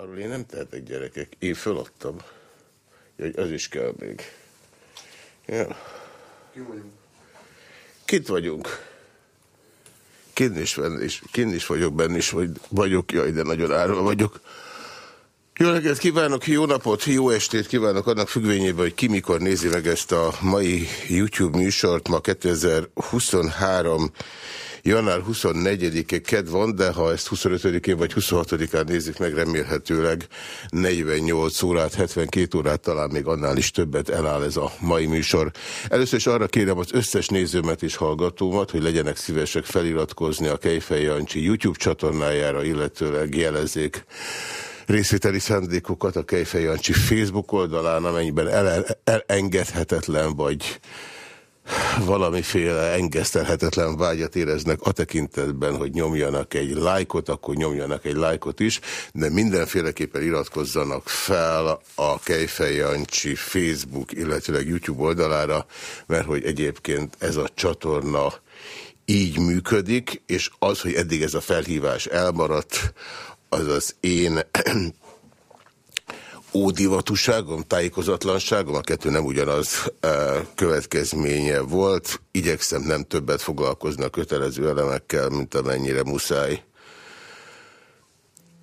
Arról én nem tehetek gyerekek. Én föladtam. Hogy az is kell még. Ja. Ki vagyunk? Kit vagyunk? Kint is, is, kint is vagyok benne is, vagy vagyok, jaj, de nagyon árva vagyok. Jó reggelt kívánok, jó napot, jó estét kívánok annak függvényében, hogy ki mikor nézi meg ezt a mai YouTube műsort. Ma 2023 január 24-e ked van, de ha ezt 25-én vagy 26-án nézik meg, remélhetőleg 48 órát, 72 órát, talán még annál is többet eláll ez a mai műsor. Először is arra kérem az összes nézőmet és hallgatómat, hogy legyenek szívesek feliratkozni a Kejfej Jancsi YouTube csatornájára, illetőleg jelezzék részvételi szándékokat a Kejfej Jancsi Facebook oldalán, amennyiben elengedhetetlen vagy valamiféle engesztelhetetlen vágyat éreznek a tekintetben, hogy nyomjanak egy lájkot, akkor nyomjanak egy lájkot is, de mindenféleképpen iratkozzanak fel a Kejfej Jancsi Facebook, illetőleg YouTube oldalára, mert hogy egyébként ez a csatorna így működik, és az, hogy eddig ez a felhívás elmaradt, az az én ódivatúságom, tájékozatlanságom, a kettő nem ugyanaz e, következménye volt. Igyekszem nem többet foglalkozni a kötelező elemekkel, mint amennyire muszáj.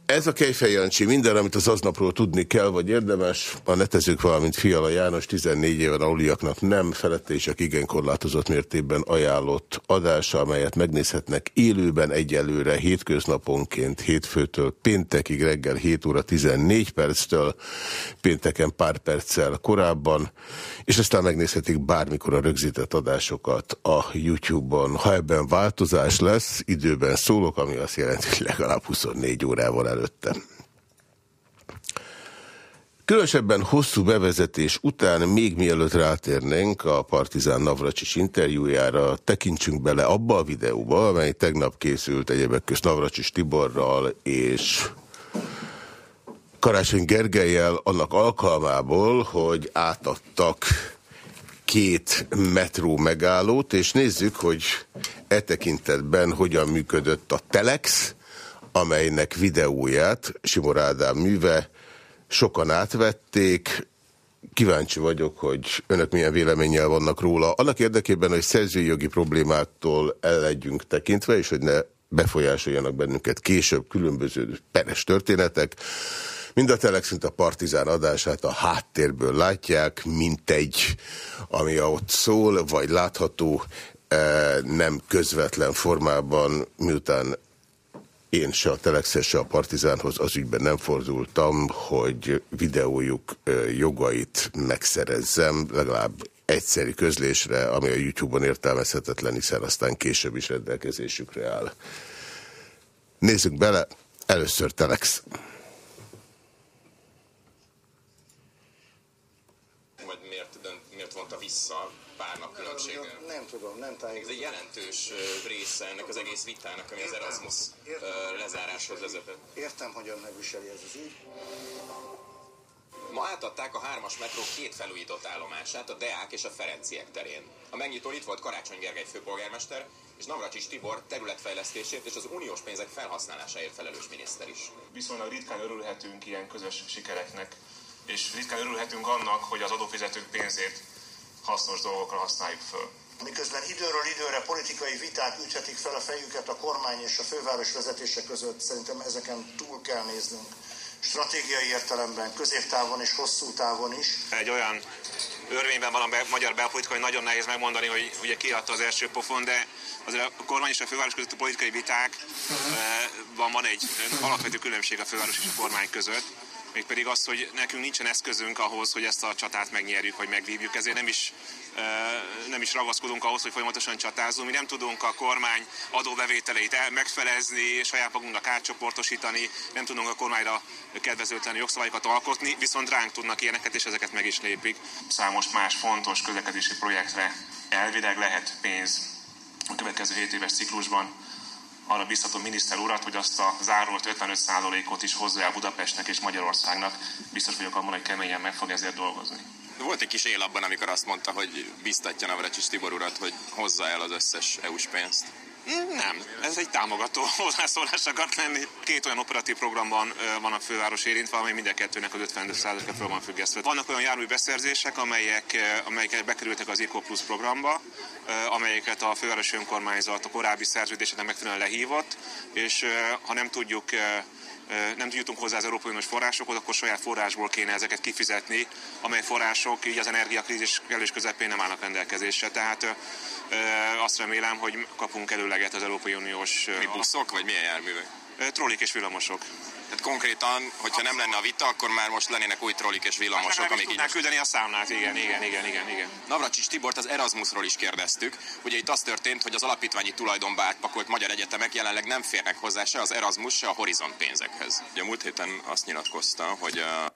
Ez a Kejfej Jancsi, minden, amit az aznapról tudni kell, vagy érdemes, a netezők, valamint Fiala János 14 éven aluliaknak nem felette és csak igen korlátozott mértékben ajánlott adása, amelyet megnézhetnek élőben egyelőre hétköznaponként, hétfőtől péntekig reggel 7 óra 14 perctől, pénteken pár perccel korábban, és aztán megnézhetik bármikor a rögzített adásokat a YouTube-on. Ha ebben változás lesz, időben szólok, ami azt jelenti, hogy legalább 24 órával előtte. Különösebben hosszú bevezetés után, még mielőtt rátérnénk a Partizán Navracsis interjújára, tekintsünk bele abba a videóba, amely tegnap készült egyébek közt Navracsis Tiborral és Karácsony Gergelyel annak alkalmából, hogy átadtak két metró megállót, és nézzük, hogy e tekintetben hogyan működött a Telex, amelynek videóját Simor Ádám műve sokan átvették, Kíváncsi vagyok, hogy önök milyen véleménnyel vannak róla. Annak érdekében, hogy szerzői jogi problémáktól el legyünk tekintve, és hogy ne befolyásoljanak bennünket később különböző peres történetek. Mind a Telex, mint a Partizán adását a háttérből látják, mint egy, ami ott szól, vagy látható, eh, nem közvetlen formában, miután én se a Telexes, se a Partizánhoz az ügyben nem fordultam, hogy videójuk jogait megszerezzem, legalább egyszeri közlésre, ami a YouTube-on értelmezhetetlen, hiszen aztán később is rendelkezésükre áll. Nézzük bele, először Telex. Vagy miért, miért vonta vissza pár nap különbséggel? Tudom, nem tájékozom. Ez egy jelentős része ennek az egész vitának, ami az Erasmus lezáráshoz vezetett. Értem, hogyan megviseli ez az ügy. Ma átadták a hármas metró két felújított állomását, a Deák és a Ferenciek terén. A megnyitó itt volt Karácsony Gergely főpolgármester, és Navracsis Tibor területfejlesztését és az uniós pénzek felhasználásáért felelős miniszter is. Viszonylag ritkán örülhetünk ilyen közös sikereknek, és ritkán örülhetünk annak, hogy az adófizetők pénzét hasznos dolgokra használjuk föl. Miközben időről időre politikai viták üthetik fel a fejüket a kormány és a főváros vezetése között, szerintem ezeken túl kell néznünk. Stratégiai értelemben, középtávon és hosszú távon is. Egy olyan örvényben van a magyar belpolitika, hogy nagyon nehéz megmondani, hogy ugye kiadta az első pofon, de azért a kormány és a főváros közötti politikai viták van, van egy alapvető különbség a főváros és a kormány között mégpedig az, hogy nekünk nincsen eszközünk ahhoz, hogy ezt a csatát megnyerjük, vagy megvívjuk, ezért nem is, nem is ragaszkodunk ahhoz, hogy folyamatosan csatázunk. Mi nem tudunk a kormány adóbevételeit megfelezni, saját magunknak átcsoportosítani, nem tudunk a kormányra kedvezőtlen jogszabályokat alkotni, viszont ránk tudnak ilyeneket, és ezeket meg is lépik. Számos más fontos közlekedési projektre elvileg lehet pénz a következő 7 éves ciklusban arra biztatom miniszter urat, hogy azt a zárolt 55%-ot is hozza el Budapestnek és Magyarországnak. Biztos vagyok abban, hogy keményen meg fog ezért dolgozni. Volt egy kis él abban, amikor azt mondta, hogy biztatja Navracsis Tibor urat, hogy hozza el az összes EU-s pénzt. Nem, ez egy támogató hozzászólás akart lenni. Két olyan operatív programban van a főváros érintve, amely minden kettőnek az 50%-a föl van függesztve. Vannak olyan jármű beszerzések, amelyek, amelyek bekerültek az Eco Plus programba, amelyeket a fővárosi önkormányzat a korábbi szerződéseknek megfelelően lehívott, és ha nem tudjuk nem jutunk hozzá az Európai Uniós forrásokhoz, akkor saját forrásból kéne ezeket kifizetni, amely források így az energiakrízis elős közepén nem állnak rendelkezésre. Tehát azt remélem, hogy kapunk előleget az Európai Uniós... Mi buszok, vagy milyen járművek? Trollik és villamosok. Tehát konkrétan, hogyha nem lenne a vita, akkor már most lennének új trollik és villamosok, amik így most... küldeni a számlát, igen, igen, igen, igen, igen. Navracsics Tibort az Erasmusról is kérdeztük. Ugye itt az történt, hogy az alapítványi tulajdonba átpakolt magyar egyetemek jelenleg nem férnek hozzá se az Erasmus, se a Horizon pénzekhez. Ugye a múlt héten azt nyilatkozta, hogy a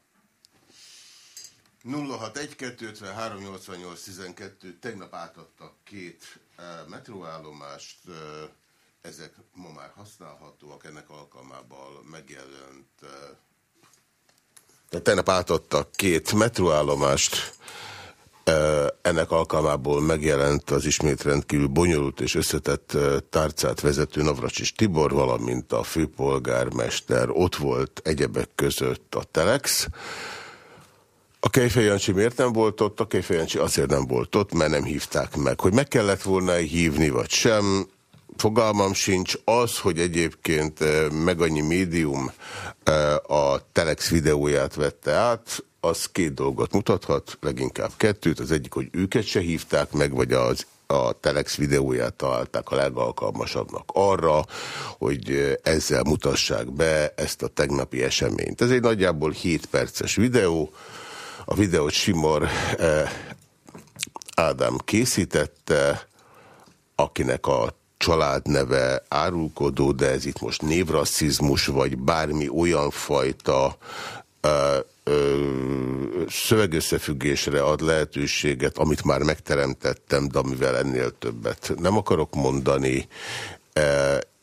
061 tegnap átadtak két uh, metróállomást, uh, ezek ma már használhatóak, ennek alkalmával megjelent... Tehát tegnap átadtak két metróállomást, ennek alkalmából megjelent az ismét rendkívül bonyolult és összetett tárcát vezető Navracsis Tibor, valamint a főpolgármester. Ott volt egyebek között a Telex. A Kejfej Jancsi miért nem volt ott? A Kejfej Jancsi azért nem volt ott, mert nem hívták meg. Hogy meg kellett volna hívni, vagy sem, fogalmam sincs. Az, hogy egyébként eh, meg annyi médium eh, a Telex videóját vette át, az két dolgot mutathat, leginkább kettőt. Az egyik, hogy őket se hívták meg, vagy az a Telex videóját találták a legalkalmasabbnak arra, hogy eh, ezzel mutassák be ezt a tegnapi eseményt. Ez egy nagyjából 7 perces videó. A videót Simor Ádám készítette, akinek a családneve árulkodó, de ez itt most névrasszizmus, vagy bármi olyan fajta ö, ö, szövegösszefüggésre ad lehetőséget, amit már megteremtettem, de amivel ennél többet nem akarok mondani,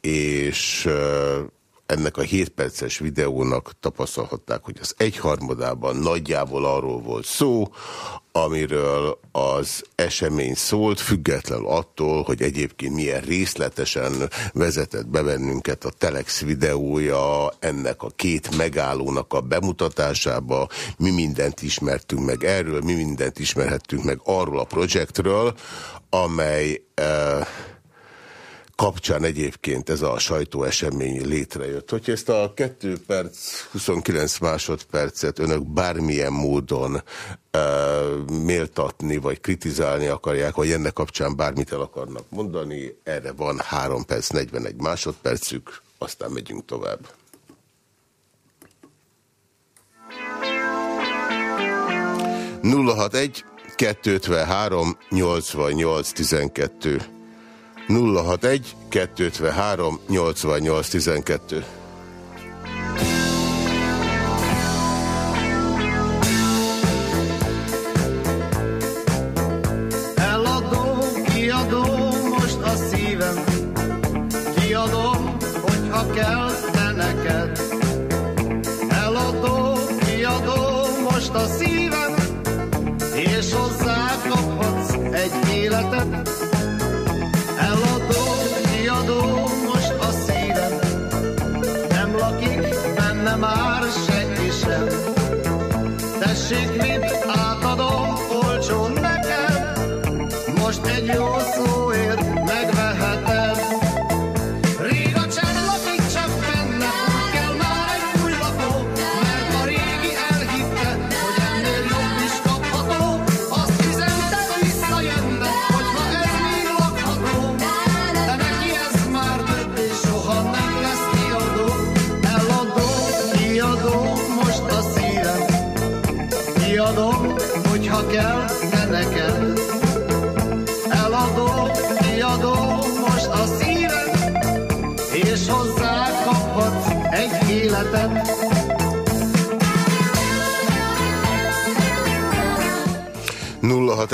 és ennek a 7 perces videónak tapasztalhatták, hogy az egyharmadában nagyjából arról volt szó, amiről az esemény szólt, független attól, hogy egyébként milyen részletesen vezetett be bennünket a Telex videója ennek a két megállónak a bemutatásába. Mi mindent ismertünk meg erről, mi mindent ismerhettünk meg arról a projektről, amely... Eh, kapcsán egyébként ez a sajtóesemény létrejött. Hogyha ezt a 2 perc, 29 másodpercet önök bármilyen módon uh, méltatni vagy kritizálni akarják, vagy ennek kapcsán bármit el akarnak mondani, erre van 3 perc, 41 másodpercük, aztán megyünk tovább. Nulla hat egy 253 88 12 061 253 8812.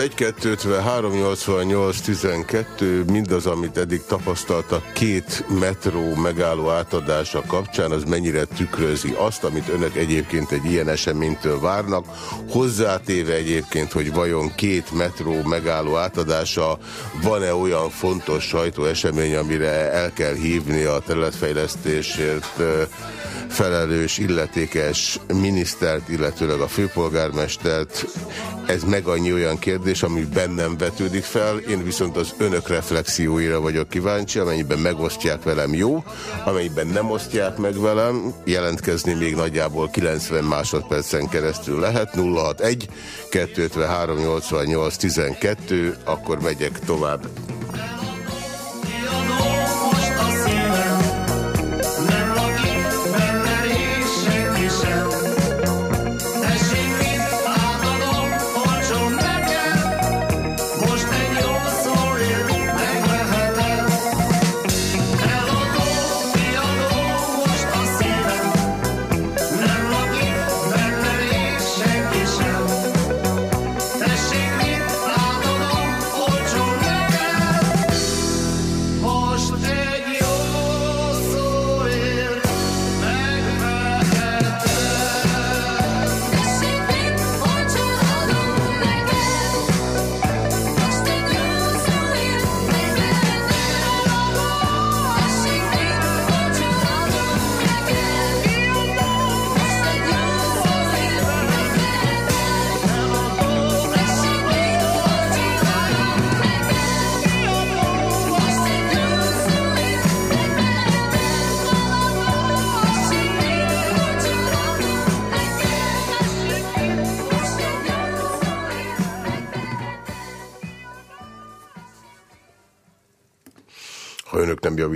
061-253-88-12 mindaz, amit eddig tapasztaltak két metró megálló átadása kapcsán, az mennyire tükrözi azt, amit önök egyébként egy ilyen eseménytől várnak, hozzátéve egyébként, hogy vajon két metró megálló átadása van-e olyan fontos sajtóesemény, amire el kell hívni a területfejlesztésért felelős, illetékes minisztert, illetőleg a főpolgármestert. Ez meg annyi olyan kérdés, ami bennem vetődik fel. Én viszont az önök reflexióira vagyok kíváncsi, amennyiben megosztják velem jó, amennyiben nem osztják meg velem, jelentkezni még nagyjából 90 másodpercen keresztül lehet. 061 253 88 12, akkor megyek tovább.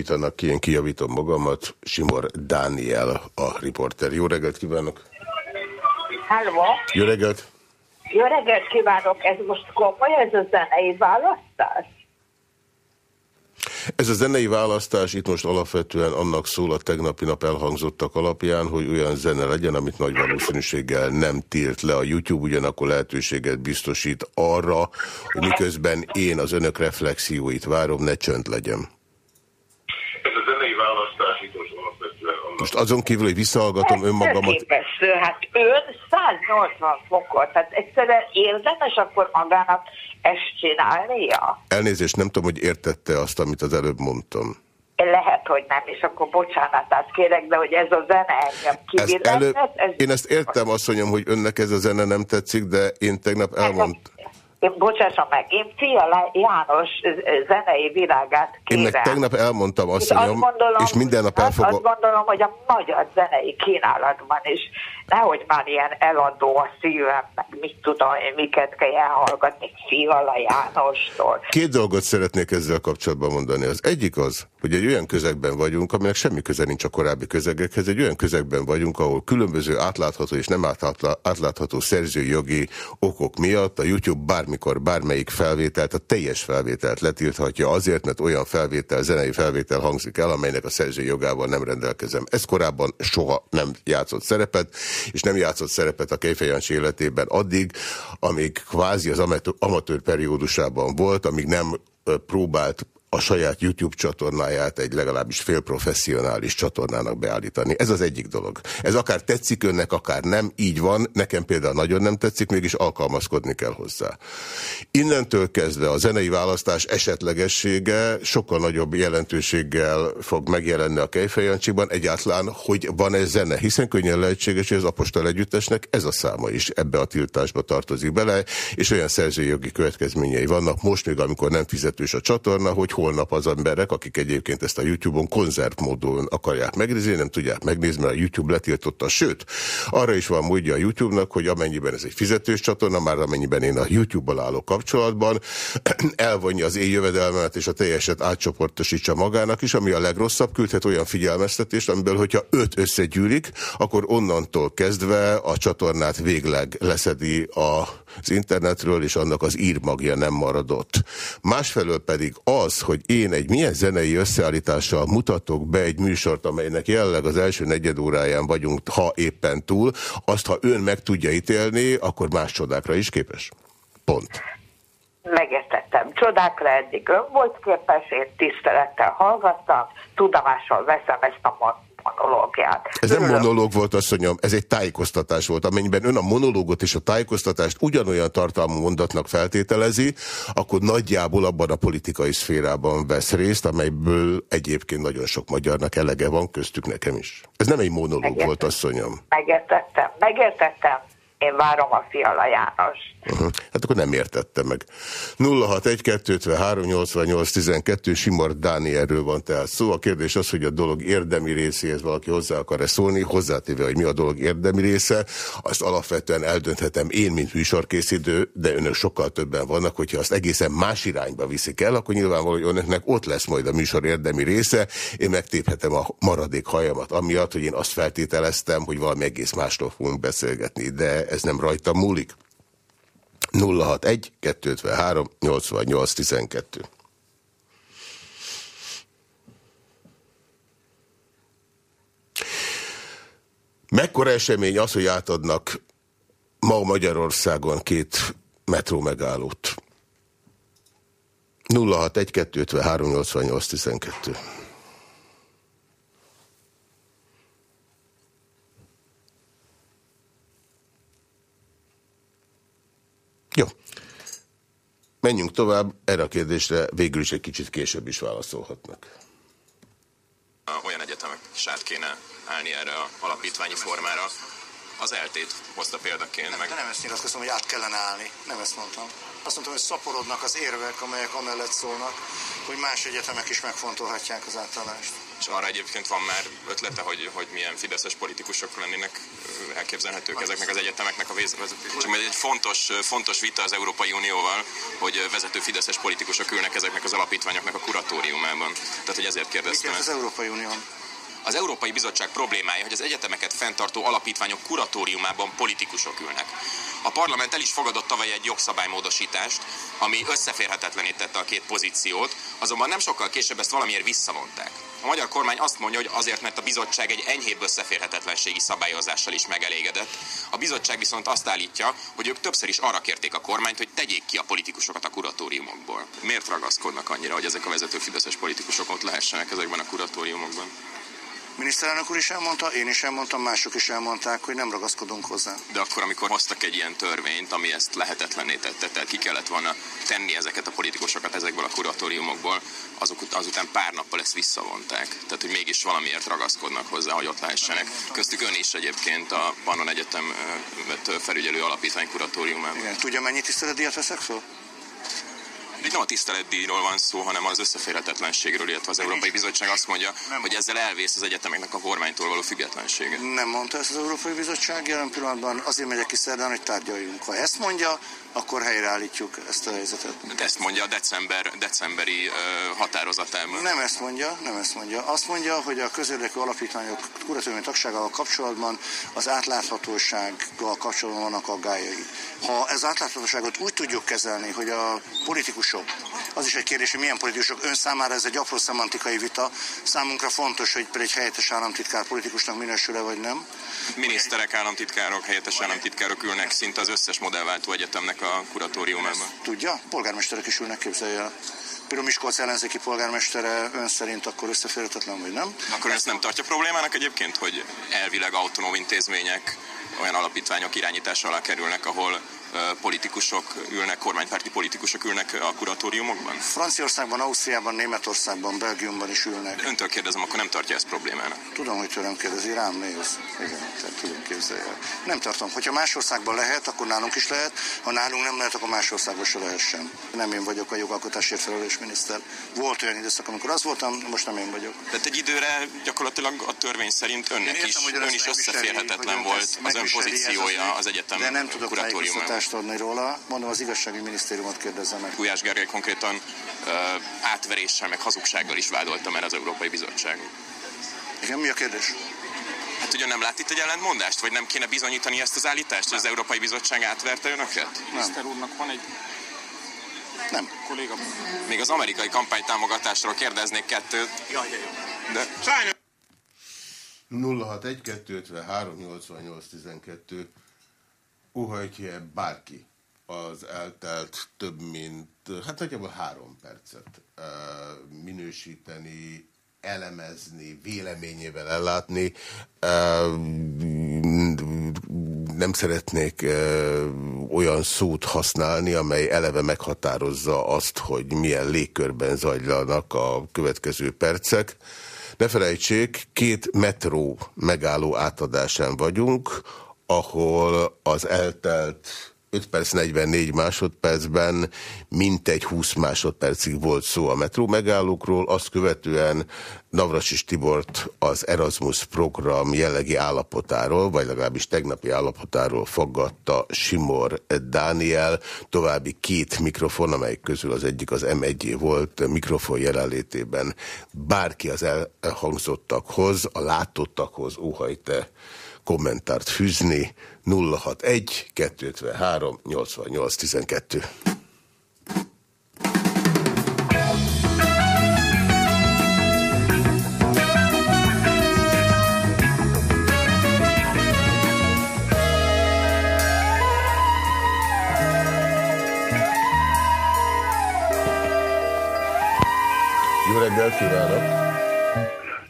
Javítanak ki, én kijavítom magamat. Simor Dániel a riporter. Jó reggelt kívánok! Halló! Jó reggelt! Jó reggelt kívánok! Ez most komoly, ez a zenei választás? Ez a zenei választás itt most alapvetően annak szól a tegnapi nap elhangzottak alapján, hogy olyan zene legyen, amit nagy valószínűséggel nem tilt le a YouTube, ugyanakkor lehetőséget biztosít arra, hogy miközben én az önök reflexióit várom, ne csönd legyen. Most azon kívül, hogy visszahallgatom Ez önmagamat... Képesztő, hát ön 180 fokot, tehát egyszerűen érdemes akkor magának ezt csinálnia? Elnézést, nem tudom, hogy értette azt, amit az előbb mondtam. Lehet, hogy nem, és akkor bocsánatát kérek, de hogy ez a zene engem kivillentet. Elő... Ez én ezt értem, mondjam, hogy önnek ez a zene nem tetszik, de én tegnap elmondtam én bocsásson meg, én Fiala János zenei világát kérem. Én meg tegnap elmondtam azt, azt gondolom, és minden nap elfogom. Azt gondolom, hogy a magyar zenei kínálatban is nehogy már ilyen eladó a szívem, meg mit tudom én, miket kell elhallgatni Fiala Jánostól. Két dolgot szeretnék ezzel kapcsolatban mondani. Az egyik az, hogy egy olyan közegben vagyunk, aminek semmi köze nincs a korábbi közegekhez, egy olyan közegben vagyunk, ahol különböző átlátható és nem átlátható szerzői jogi okok miatt a YouTube bármikor bármelyik felvételt, a teljes felvételt letilthatja azért, mert olyan felvétel, zenei felvétel hangzik el, amelynek a szerzői jogával nem rendelkezem. Ez korábban soha nem játszott szerepet, és nem játszott szerepet a Kejfejancsi életében addig, amíg kvázi az amatőr periódusában volt, amíg nem próbált a saját YouTube csatornáját egy legalábbis félprofessionális csatornának beállítani. Ez az egyik dolog. Ez akár tetszik önnek, akár nem, így van. Nekem például nagyon nem tetszik, mégis alkalmazkodni kell hozzá. Innentől kezdve a zenei választás esetlegessége sokkal nagyobb jelentőséggel fog megjelenni a Kejfejancsiban, egyáltalán, hogy van-e zene, hiszen könnyen lehetséges, hogy az Apostol Együttesnek ez a száma is ebbe a tiltásba tartozik bele, és olyan szerzői jogi következményei vannak most még, amikor nem fizetős a csatorna, hogy holnap az emberek, akik egyébként ezt a YouTube-on konzervmódon akarják megnézni, nem tudják megnézni, mert a YouTube letiltotta. Sőt, arra is van módja a YouTube-nak, hogy amennyiben ez egy fizetős csatorna, már amennyiben én a YouTube-bal állok kapcsolatban, elvonja az én jövedelmet és a teljeset átcsoportosítsa magának is, ami a legrosszabb, küldhet olyan figyelmeztetést, amiből, hogyha öt összegyűlik, akkor onnantól kezdve a csatornát végleg leszedi az internetről, és annak az írmagja nem maradott. Másfelől pedig az, hogy én egy milyen zenei összeállítással mutatok be egy műsort, amelynek jelenleg az első negyed óráján vagyunk, ha éppen túl, azt ha ön meg tudja ítélni, akkor más csodákra is képes. Pont. megértettem. Csodákra eddig ön volt képes, én tisztelettel hallgattam, tudomással veszem ezt a monológiát. Ez nem monológ volt, asszonyom, ez egy tájékoztatás volt. Amennyiben ön a monológot és a tájékoztatást ugyanolyan tartalmú mondatnak feltételezi, akkor nagyjából abban a politikai szférában vesz részt, amelyből egyébként nagyon sok magyarnak elege van, köztük nekem is. Ez nem egy monológ Megértettem. volt, asszonyom. Megértettem, megértettem. Én várom a Fiala János. Uh -huh. Hát akkor nem értettem meg. 061-253-88-12 Simar Dánielről van tehát szó. A kérdés az, hogy a dolog érdemi részéhez valaki hozzá akar-e szólni, hozzátéve, hogy mi a dolog érdemi része, azt alapvetően eldönthetem én, mint műsorkészítő, de önök sokkal többen vannak, hogyha azt egészen más irányba viszik el, akkor nyilvánvaló, hogy önöknek ott lesz majd a műsor érdemi része. Én megtéphetem a maradék hajamat, amiatt, hogy én azt feltételeztem, hogy valami egész másról fogunk beszélgetni, de ez nem rajta múlik. 061 253 88 12. Mekkora esemény az, hogy átadnak ma Magyarországon két metró megállót? 061 253 88 12. Jó. Menjünk tovább, erre a kérdésre végül is egy kicsit később is válaszolhatnak. Olyan egyetemek is át kéne állni erre a alapítványi formára. Az eltét hozta példaként. Nem, meg. De nem ezt nyilatkoztam, hogy át kellene állni. Nem ezt mondtam. Azt mondtam, hogy szaporodnak az érvek, amelyek amellett szólnak, hogy más egyetemek is megfontolhatják az átállást. És arra egyébként van már ötlete, hogy, hogy milyen fideszes politikusok lennének elképzelhetők ezeknek az egyetemeknek a vezetők. egy fontos, fontos vita az Európai Unióval, hogy vezető fideszes politikusok ülnek ezeknek az alapítványoknak a kuratóriumában. Tehát, hogy ezért kérdeztem. Mit az Európai Unió? Az Európai Bizottság problémája, hogy az egyetemeket fenntartó alapítványok kuratóriumában politikusok ülnek. A parlament el is fogadott tavaly egy jogszabálymódosítást, ami összeférhetetlenítette a két pozíciót, azonban nem sokkal később ezt valamiért visszavonták. A magyar kormány azt mondja, hogy azért, mert a bizottság egy enyhébb összeférhetetlenségi szabályozással is megelégedett. A bizottság viszont azt állítja, hogy ők többször is arra kérték a kormányt, hogy tegyék ki a politikusokat a kuratóriumokból. Miért ragaszkodnak annyira, hogy ezek a vezető fideszes politikusok ott lehessenek ezekben a kuratóriumokban? Miniszterelnök úr is elmondta, én is elmondtam, mások is elmondták, hogy nem ragaszkodunk hozzá. De akkor, amikor hoztak egy ilyen törvényt, ami ezt lehetetlenné tette, tehát ki kellett volna tenni ezeket a politikusokat ezekből a kuratóriumokból, azok, azután pár nappal ezt visszavonták. Tehát, hogy mégis valamiért ragaszkodnak hozzá, hogy ott lehessenek. Köztük ön is egyébként a Pannon Egyetem felügyelő alapítvány kuratóriumában. Igen. Tudja, mennyi tiszteletdíjat veszek fel? Itt nem a tiszteletdíjról van szó, hanem az összeférhetetlenségről, illetve az Európai Bizottság azt mondja, nem hogy ezzel elvész az egyetemeknek a kormánytól való függetlensége. Nem mondta ezt az Európai Bizottság, jelen pillanatban azért megyek ki szerdán, hogy tárgyaljunk. Ha ezt mondja, akkor helyreállítjuk ezt a helyzetet. De ezt mondja a december, decemberi határozatában. Nem ezt mondja, nem ezt mondja. Azt mondja, hogy a közérdekű alapítványok kuratóriumi tagságával kapcsolatban az átláthatósággal kapcsolatban vannak aggályai. Ha ez átláthatóságot úgy tudjuk kezelni, hogy a politikusok, az is egy kérdés, hogy milyen politikusok, ön számára ez egy apró szemantikai vita, számunkra fontos, hogy egy helyettes államtitkár politikusnak minősül-e vagy nem. Miniszterek, államtitkárok, helyettes államtitkárok ülnek szinte az összes modellváltó egyetemnek a kuratóriumában. Tudja? Polgármesterek is ülnek, képzelje Például Miskolc ellenzéki polgármestere ön szerint akkor összeférhetetlen, vagy nem? Akkor ezt nem tartja problémának egyébként, hogy elvileg autonóm intézmények olyan alapítványok irányítása alá kerülnek, ahol politikusok ülnek, kormánypárti politikusok ülnek a kuratóriumokban? Franciaországban, Ausztriában, Németországban, Belgiumban is ülnek. Öntől kérdezem, akkor nem tartja ezt problémának? Tudom, hogy tőlem kérdezi, rám néz. Igen, tehát Nem tartom. Hogyha más országban lehet, akkor nálunk is lehet. Ha nálunk nem lehet, akkor más országban se lehessen. Nem én vagyok a jogalkotásért felelős miniszter. Volt olyan időszak, amikor az voltam, most nem én vagyok. Tehát egy időre gyakorlatilag a törvény szerint önnek értem, is, ön is összeférhetetlen volt az ön pozíciója az egyetem de nem tudok tájékoztatást adni róla. Mondom, az igazsági minisztériumot kérdezem meg. Gulyás Gergely konkrétan uh, átveréssel, meg hazugsággal is vádoltam el az Európai Bizottság. Igen, mi a kérdés? Ugye nem lát itt egy ellentmondást, vagy nem kéne bizonyítani ezt az állítást, hogy az Európai Bizottság átverte önöket? Miniszter úrnak van egy nem. Kolléga. Még az amerikai kampánytámogatásról kérdeznék kettőt. Jaj, jaj, De... Sajnos. 061 253 88 12 óhajtja bárki az eltelt több mint, hát nagyjából három percet minősíteni, elemezni, véleményével ellátni. Nem szeretnék olyan szót használni, amely eleve meghatározza azt, hogy milyen légkörben zajlanak a következő percek. Ne felejtsék, két metró megálló átadásán vagyunk, ahol az eltelt 5 perc 44 másodpercben mintegy 20 másodpercig volt szó a metró megállókról, azt követően Navrasis Tibort az Erasmus program jellegi állapotáról, vagy legalábbis tegnapi állapotáról fogadta Simor Dániel, további két mikrofon, amelyik közül az egyik az M1 volt mikrofon jelenlétében. Bárki az elhangzottakhoz, a látottakhoz óhajte kommentárt fűzni 061 253 88 12. Jó reggelt kívánok!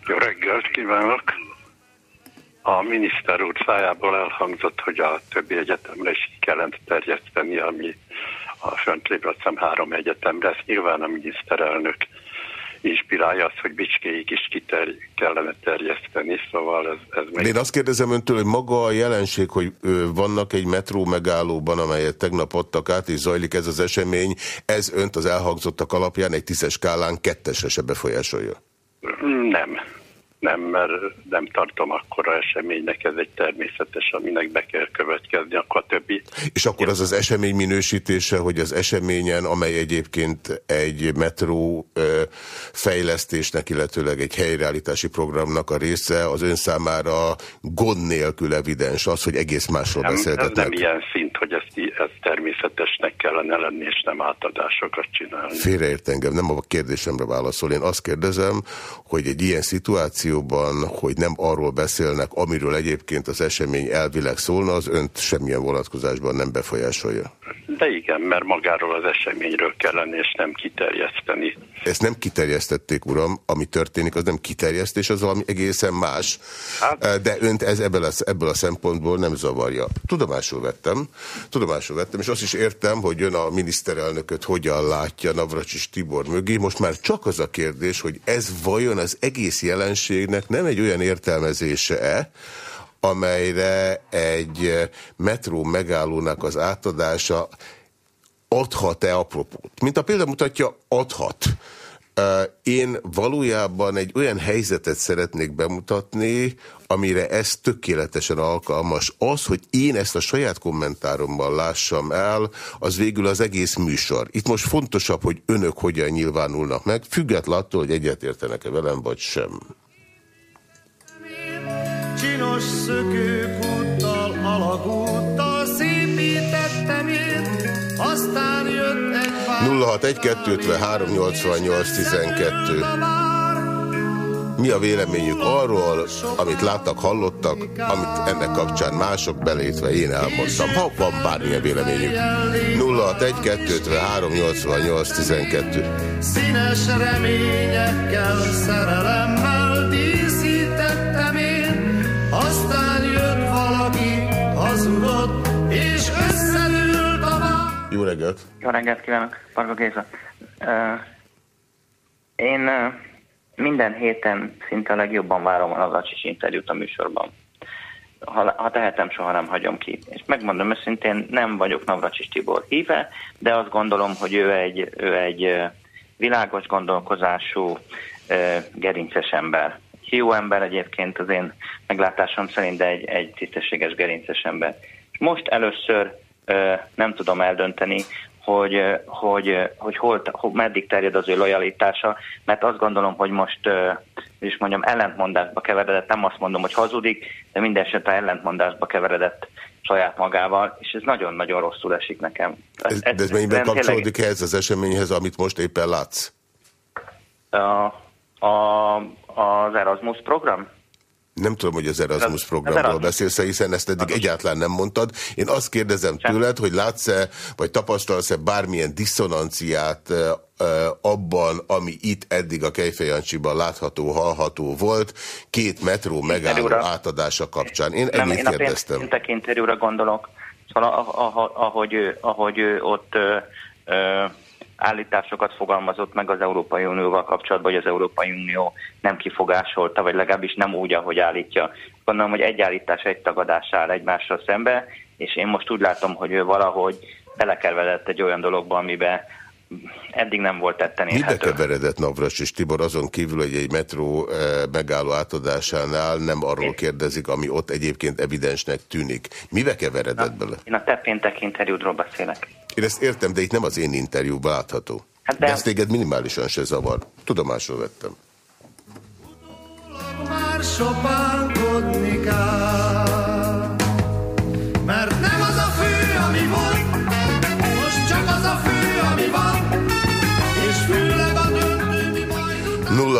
Jó reggelt kívánok! A miniszter úr szájából elhangzott, hogy a többi egyetemre is ki kellene terjeszteni, ami a fönt lévő, azt hiszem három egyetemre. Ezt nyilván a miniszterelnök inspirálja azt, hogy bicskéig is kiter kellene terjeszteni, szóval ez, ez meg... Én azt kérdezem öntől, hogy maga a jelenség, hogy vannak egy metró megállóban, amelyet tegnap adtak át, és zajlik ez az esemény, ez önt az elhangzottak alapján egy tízes skálán kettesre se befolyásolja? Nem nem, mert nem tartom akkora eseménynek, ez egy természetes, aminek be kell következni, akkor a többi. És akkor az az esemény minősítése, hogy az eseményen, amely egyébként egy metró fejlesztésnek, illetőleg egy helyreállítási programnak a része, az ön számára gond nélkül evidens az, hogy egész másról nem, beszéltetnek. Ez nem ilyen szint, hogy ezt, ezt természetesnek kellene lenni, és nem átadásokat csinálni. Félreért engem, nem a kérdésemre válaszol. Én azt kérdezem, hogy egy ilyen szituáció szituációban, hogy nem arról beszélnek, amiről egyébként az esemény elvileg szólna, az önt semmilyen vonatkozásban nem befolyásolja. De igen, mert magáról az eseményről kellene, és nem kiterjeszteni. Ezt nem kiterjesztették, uram, ami történik, az nem kiterjesztés, az valami egészen más. Hát... De önt ez ebből a, ebből a szempontból nem zavarja. Tudomásul vettem, tudomásul vettem, és azt is értem, hogy jön a miniszterelnököt hogyan látja Navracsis Tibor mögé. Most már csak az a kérdés, hogy ez vajon az egész jelenségnek nem egy olyan értelmezése-e, amelyre egy metró megállónak az átadása adhat-e apropót. Mint a példa mutatja, adhat. Én valójában egy olyan helyzetet szeretnék bemutatni, amire ez tökéletesen alkalmas. Az, hogy én ezt a saját kommentárommal lássam el, az végül az egész műsor. Itt most fontosabb, hogy önök hogyan nyilvánulnak meg, függetlenül attól, hogy egyetértenek-e velem, vagy sem szökőkúttal, alagúttal szépítettem én, aztán jött egy 061-253-88-12 mi a véleményük arról, amit láttak, hallottak, amit ennek kapcsán mások belétve én elmondtam. Ha van bármilyen véleményük. 061-253-88-12 Színes reményekkel, szerelemmel én aztán jött valaki, hazudott, és összedült a vár. Jó reggelt! Jó reggelt kívánok, Parga Géza. Uh, én uh, minden héten szinte legjobban várom az Acsis interjút a műsorban. Ha, ha tehetem, soha nem hagyom ki. És megmondom őszintén, nem vagyok Navracsis Tibor híve, de azt gondolom, hogy ő egy, ő egy világos gondolkozású, gerinces ember hiú ember egyébként az én meglátásom szerint, de egy, egy tisztességes gerinces ember. Most először nem tudom eldönteni, hogy, hogy, hogy hol, hol, meddig terjed az ő lojalitása, mert azt gondolom, hogy most, is mondjam, ellentmondásba keveredett, nem azt mondom, hogy hazudik, de minden esetre ellentmondásba keveredett saját magával, és ez nagyon-nagyon rosszul esik nekem. Ez, ez, de ez mennyiben kapcsolódik ez az eseményhez, amit most éppen látsz? A, a, az Erasmus program? Nem tudom, hogy az Erasmus programról beszélsz, hiszen ezt eddig egyáltalán nem mondtad. Én azt kérdezem tőled, hogy látsz-e, vagy tapasztalsz-e bármilyen diszonanciát abban, ami itt eddig a Kejfejancsiban látható, hallható volt, két metró megálló átadása kapcsán. Én nem, ennyit én kérdeztem. Én a interjúra gondolok, szóval ahogy, ahogy ott állításokat fogalmazott meg az Európai Unióval kapcsolatban, hogy az Európai Unió nem kifogásolta, vagy legalábbis nem úgy, ahogy állítja. Gondolom, hogy egy állítás egy tagadás áll egymásra szembe, és én most úgy látom, hogy ő valahogy belekervedett egy olyan dologba, amiben eddig nem volt tetten érhető. Mibe keveredett Navras és Tibor azon kívül, hogy egy metró eh, megálló átadásánál nem arról kérdezik, ami ott egyébként evidensnek tűnik. Mibe keveredett Na, bele? Én a te péntek interjúdról beszélek. Én ezt értem, de itt nem az én interjúban látható. Hát de... de ezt téged minimálisan se zavar. Tudomásul vettem. Már sopánkodni kell,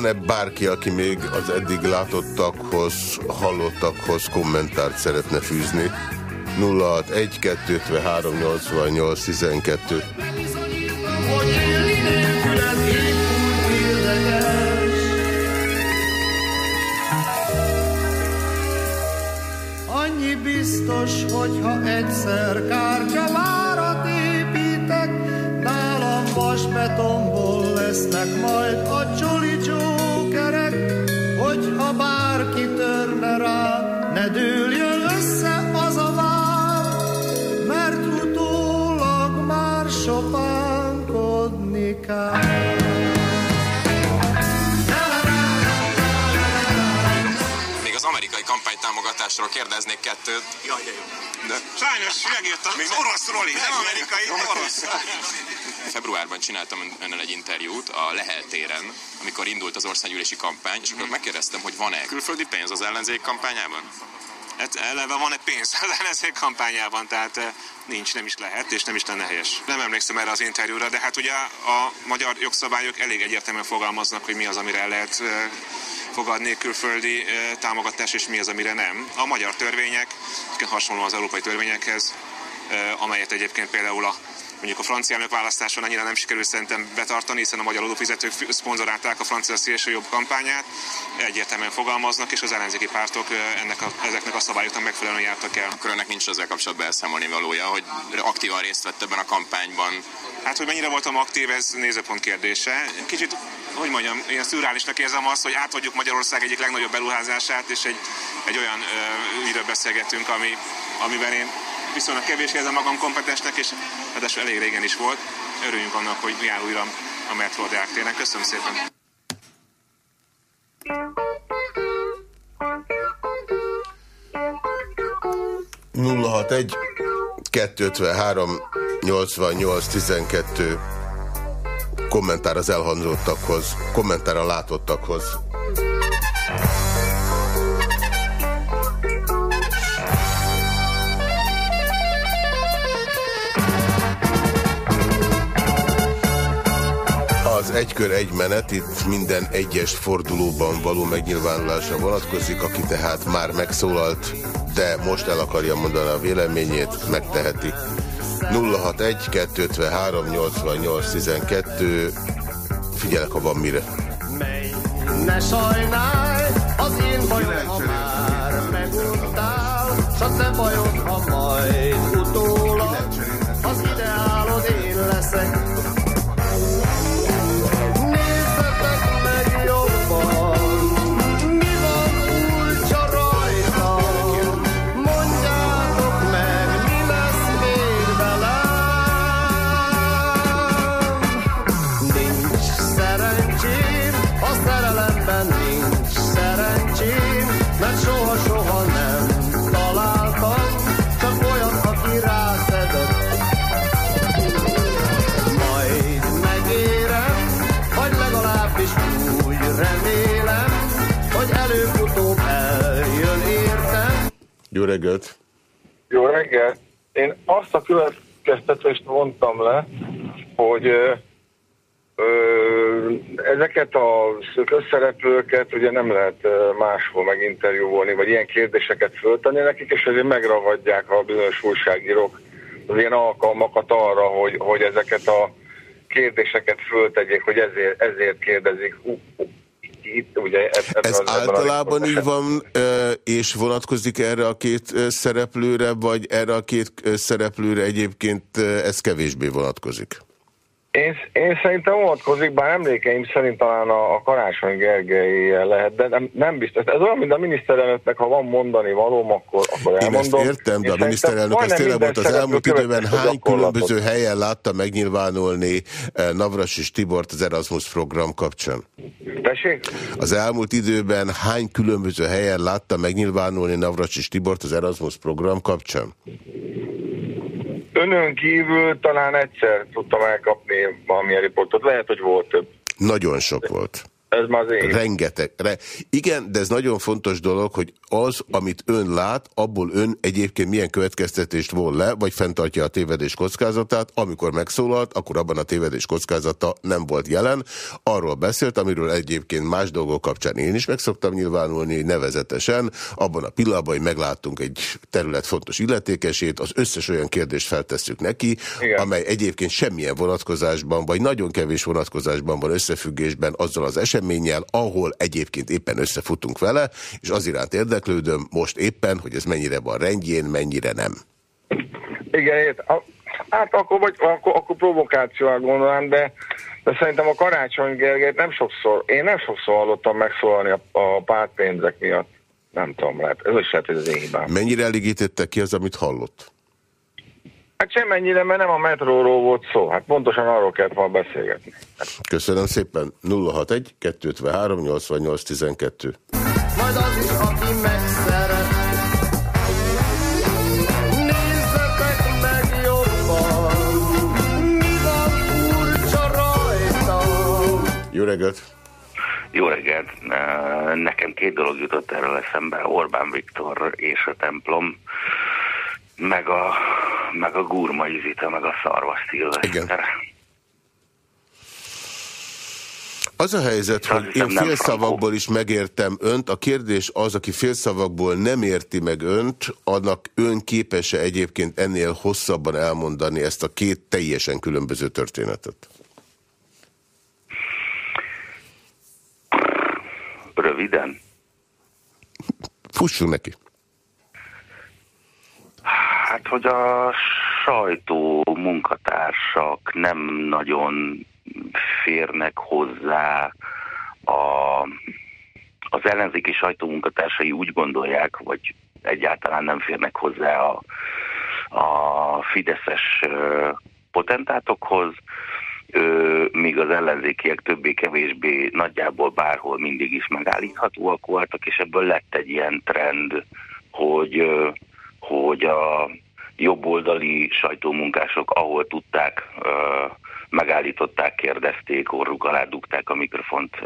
van-e bárki, aki még az eddig látottakhoz, hallottakhoz kommentárt szeretne fűzni? 061 253 88 12 Annyi biztos, hogyha egyszer kártyavárat építek, nálam vasbetonból lesznek majd a csoli csókerek, hogyha bárki törne rá, ne dőljön össze az a vár, mert utólag már sopánkodni kell. kampánytámogatásról kérdeznék kettőt. Jaj, de jó. De sajnos megjött az orosz roli, nem amerikai, orosz. Februárban csináltam önnel egy interjút a Lehel téren, amikor indult az országgyűlési kampány, és akkor megkérdeztem, hogy van-e külföldi pénz az ellenzék kampányában? Hát eleve van-e pénz az ellenzék kampányában, tehát eh, nincs, nem is lehet, és nem is lenne helyes. Nem emlékszem erre az interjúra, de hát ugye a magyar jogszabályok elég egyértelműen fogalmaznak, hogy mi az, amire lehet eh, fogadni külföldi támogatás, és mi az, amire nem. A magyar törvények, hasonló az európai törvényekhez, amelyet egyébként például a mondjuk a francia elnök választáson annyira nem sikerült szerintem betartani, hiszen a magyar adófizetők szponzorálták a francia szélső jobb kampányát, egyértelműen fogalmaznak, és az ellenzéki pártok ennek a, ezeknek a szabályoknak megfelelően jártak el. Akkor önnek nincs ezzel kapcsolatban elszámolni valója, hogy aktívan részt vett ebben a kampányban. Hát, hogy mennyire voltam aktív, ez nézőpont kérdése. Kicsit, hogy mondjam, ilyen szürreálisnak érzem azt, hogy átadjuk Magyarország egyik legnagyobb beruházását, és egy, egy olyan ö, ügyről beszélgetünk, ami, amiben én viszonylag kevés érzem magam kompetensnek, és ráadásul elég régen is volt. Örüljünk annak, hogy jár újra a Metro Deák téren. Köszönöm szépen! Nulla hat egy 253 88 12 kommentár az elhangzottakhoz, kommentár a látottakhoz. Az egykör egy menet itt minden egyes fordulóban való megnyilvánulása vonatkozik, aki tehát már megszólalt, de most el akarja mondani a véleményét, megteheti. 061 253 88 12 Figyelek, ha van mire. Ne sajnálj, az én bajom, már meguntál, s te bajod, ha majd utólag az ideálod én leszek. Jó reggelt! Jó reggelt! Én azt a következtetést mondtam le, hogy ö, ezeket a közszereplőket ugye nem lehet máshol meginterjúvolni, vagy ilyen kérdéseket föltenni nekik, és ezért megragadják a bizonyos újságírók az ilyen alkalmakat arra, hogy, hogy ezeket a kérdéseket föltegyék, hogy ezért, ezért kérdezik. Itt, ugye, eb, Ez az, általában így van, és vonatkozik erre a két szereplőre, vagy erre a két szereplőre egyébként ez kevésbé vonatkozik? Én, én szerintem vonatkozik, bár emlékeim szerint talán a, a Karácsony Gergely lehet, de nem, nem biztos. Ez olyan, mint a miniszterelnöknek, ha van mondani valóm, akkor, akkor elmondom. Én ezt értem, de a miniszterelnök az tényleg volt az elmúlt időben hány különböző helyen látta megnyilvánulni eh, Navras és Tibort az Erasmus program kapcsán? Tessék? Az elmúlt időben hány különböző helyen látta megnyilvánulni Navras és Tibort az Erasmus program kapcsán? Önön kívül talán egyszer tudtam elkapni valamilyen riportot. Lehet, hogy volt több. Nagyon sok volt. Ez már az én. Rengeteg. Re Igen, de ez nagyon fontos dolog, hogy az, amit ön lát, abból ön egyébként milyen következtetést von le, vagy fenntartja a tévedés kockázatát. Amikor megszólalt, akkor abban a tévedés kockázata nem volt jelen. Arról beszélt, amiről egyébként más dolgok kapcsán én is meg szoktam nyilvánulni, nevezetesen. Abban a pillanatban, hogy megláttunk egy terület fontos illetékesét, az összes olyan kérdést feltesszük neki, Igen. amely egyébként semmilyen vonatkozásban, vagy nagyon kevés vonatkozásban van összefüggésben azzal az eseménnyel, ahol egyébként éppen összefutunk vele, és az iránt érdek, érdeklődöm most éppen, hogy ez mennyire van rendjén, mennyire nem. Igen, ért. Hát akkor, vagy, akkor, akkor provokációval gondolom, de, de szerintem a Karácsony Gergelyt nem sokszor, én nem sokszor hallottam megszólalni a, a pártpénzek miatt. Nem tudom, lehet, ez is lehet, hogy az én hibám. Mennyire elégítette ki az, amit hallott? Hát semmennyire, mert nem a metróról volt szó. Hát pontosan arról kellett volna beszélgetni. Köszönöm szépen. 061 253 88 12 majd az is, aki megszeret. Nézzetek meg jobban, mi van furcsa rajta. Jó reggelt! Jó reggelt! Nekem két dolog jutott erről eszembe, Orbán Viktor és a templom, meg a, meg a gurma izita, meg a szarvas szilveszter. Igen. Az a helyzet, hogy én félszavakból is megértem önt. A kérdés az, aki félszavakból nem érti meg önt, annak ön képes-e egyébként ennél hosszabban elmondani ezt a két teljesen különböző történetet? Röviden? Fussunk neki. Hát, hogy a sajtó munkatársak nem nagyon férnek hozzá a, az ellenzéki sajtómunkatársai úgy gondolják, vagy egyáltalán nem férnek hozzá a, a fideszes potentátokhoz, míg az ellenzékiek többé-kevésbé nagyjából bárhol mindig is megállíthatóak voltak, és ebből lett egy ilyen trend, hogy, hogy a jobboldali sajtómunkások, ahol tudták megállították, kérdezték, orruk alá dugták a mikrofont,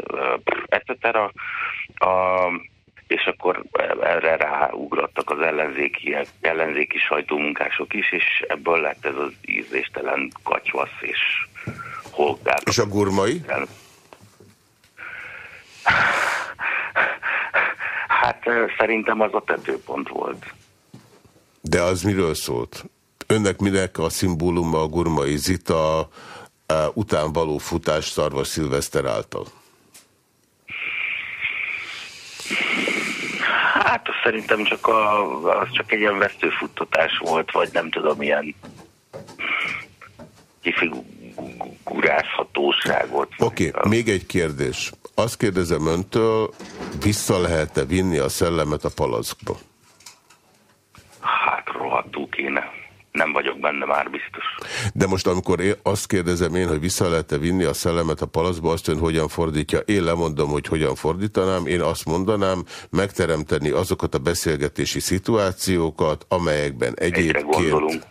etc. A, és akkor erre ráugrottak az ellenzéki, ellenzéki sajtómunkások is, és ebből lett ez az ízléstelen katyvasz és holgár. És a gurmai? Hát szerintem az a tetőpont volt. De az miről szólt? Önnek minek a szimbóluma a gurmai zita, után való futás Szarvas Szilveszter által? Hát szerintem csak, a, az csak egy ilyen vesztőfuttatás volt, vagy nem tudom, ilyen volt. Oké, okay, még egy kérdés. Azt kérdezem öntől, vissza lehet-e vinni a szellemet a palackba? Hát rohadtul kéne nem vagyok benne már biztos. De most amikor én azt kérdezem én, hogy vissza lehet-e vinni a szellemet a palaszba, azt ön hogyan fordítja? Én lemondom, hogy hogyan fordítanám, én azt mondanám, megteremteni azokat a beszélgetési szituációkat, amelyekben egyébként...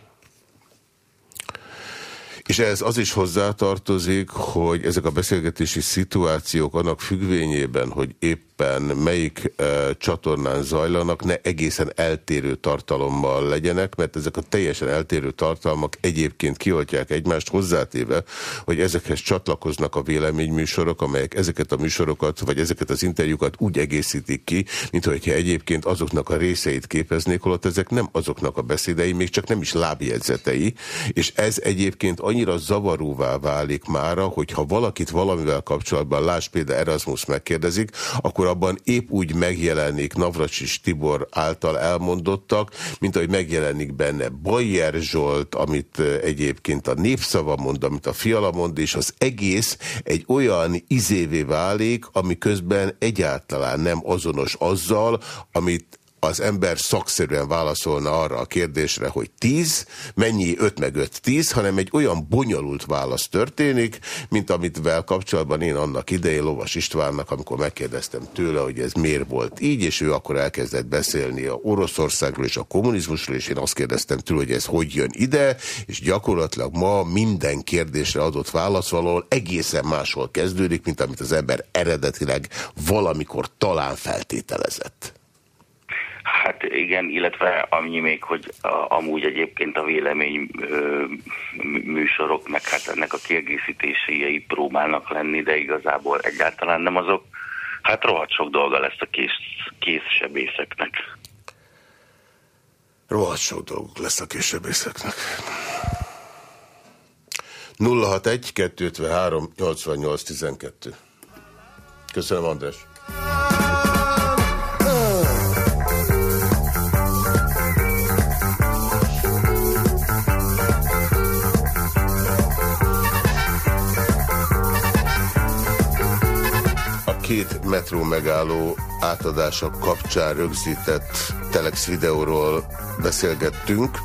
És ez az is hozzátartozik, hogy ezek a beszélgetési szituációk annak függvényében, hogy épp éppen melyik uh, csatornán zajlanak, ne egészen eltérő tartalommal legyenek, mert ezek a teljesen eltérő tartalmak egyébként kioltják egymást hozzátéve, hogy ezekhez csatlakoznak a véleményműsorok, amelyek ezeket a műsorokat, vagy ezeket az interjúkat úgy egészítik ki, mint hogyha egyébként azoknak a részeit képeznék, holott ezek nem azoknak a beszédei, még csak nem is lábjegyzetei, és ez egyébként annyira zavaróvá válik mára, hogyha valakit valamivel kapcsolatban, láss például Erasmus megkérdezik, akkor abban épp úgy megjelenik Navracsis Tibor által elmondottak, mint ahogy megjelenik benne Bayer Zsolt, amit egyébként a népszava mond, amit a fiala mond, és az egész egy olyan izévé válik, ami közben egyáltalán nem azonos azzal, amit az ember szakszerűen válaszolna arra a kérdésre, hogy 10, mennyi 5 meg 5 10, hanem egy olyan bonyolult válasz történik, mint amit vel kapcsolatban én annak idején Lovas Istvánnak, amikor megkérdeztem tőle, hogy ez miért volt így, és ő akkor elkezdett beszélni a Oroszországról és a kommunizmusról, és én azt kérdeztem tőle, hogy ez hogy jön ide, és gyakorlatilag ma minden kérdésre adott válasz valahol egészen máshol kezdődik, mint amit az ember eredetileg valamikor talán feltételezett. Hát igen, illetve annyi még, hogy a, amúgy egyébként a vélemény ö, műsorok, meg hát ennek a kiegészítései próbálnak lenni, de igazából egyáltalán nem azok. Hát rohadt sok dolga lesz a kész, készsebészeknek. Rohadt sok dolguk lesz a készsebészeknek. 061 253 88 12 Köszönöm, András. Két metró megálló átadása kapcsán rögzített Telex videóról beszélgettünk,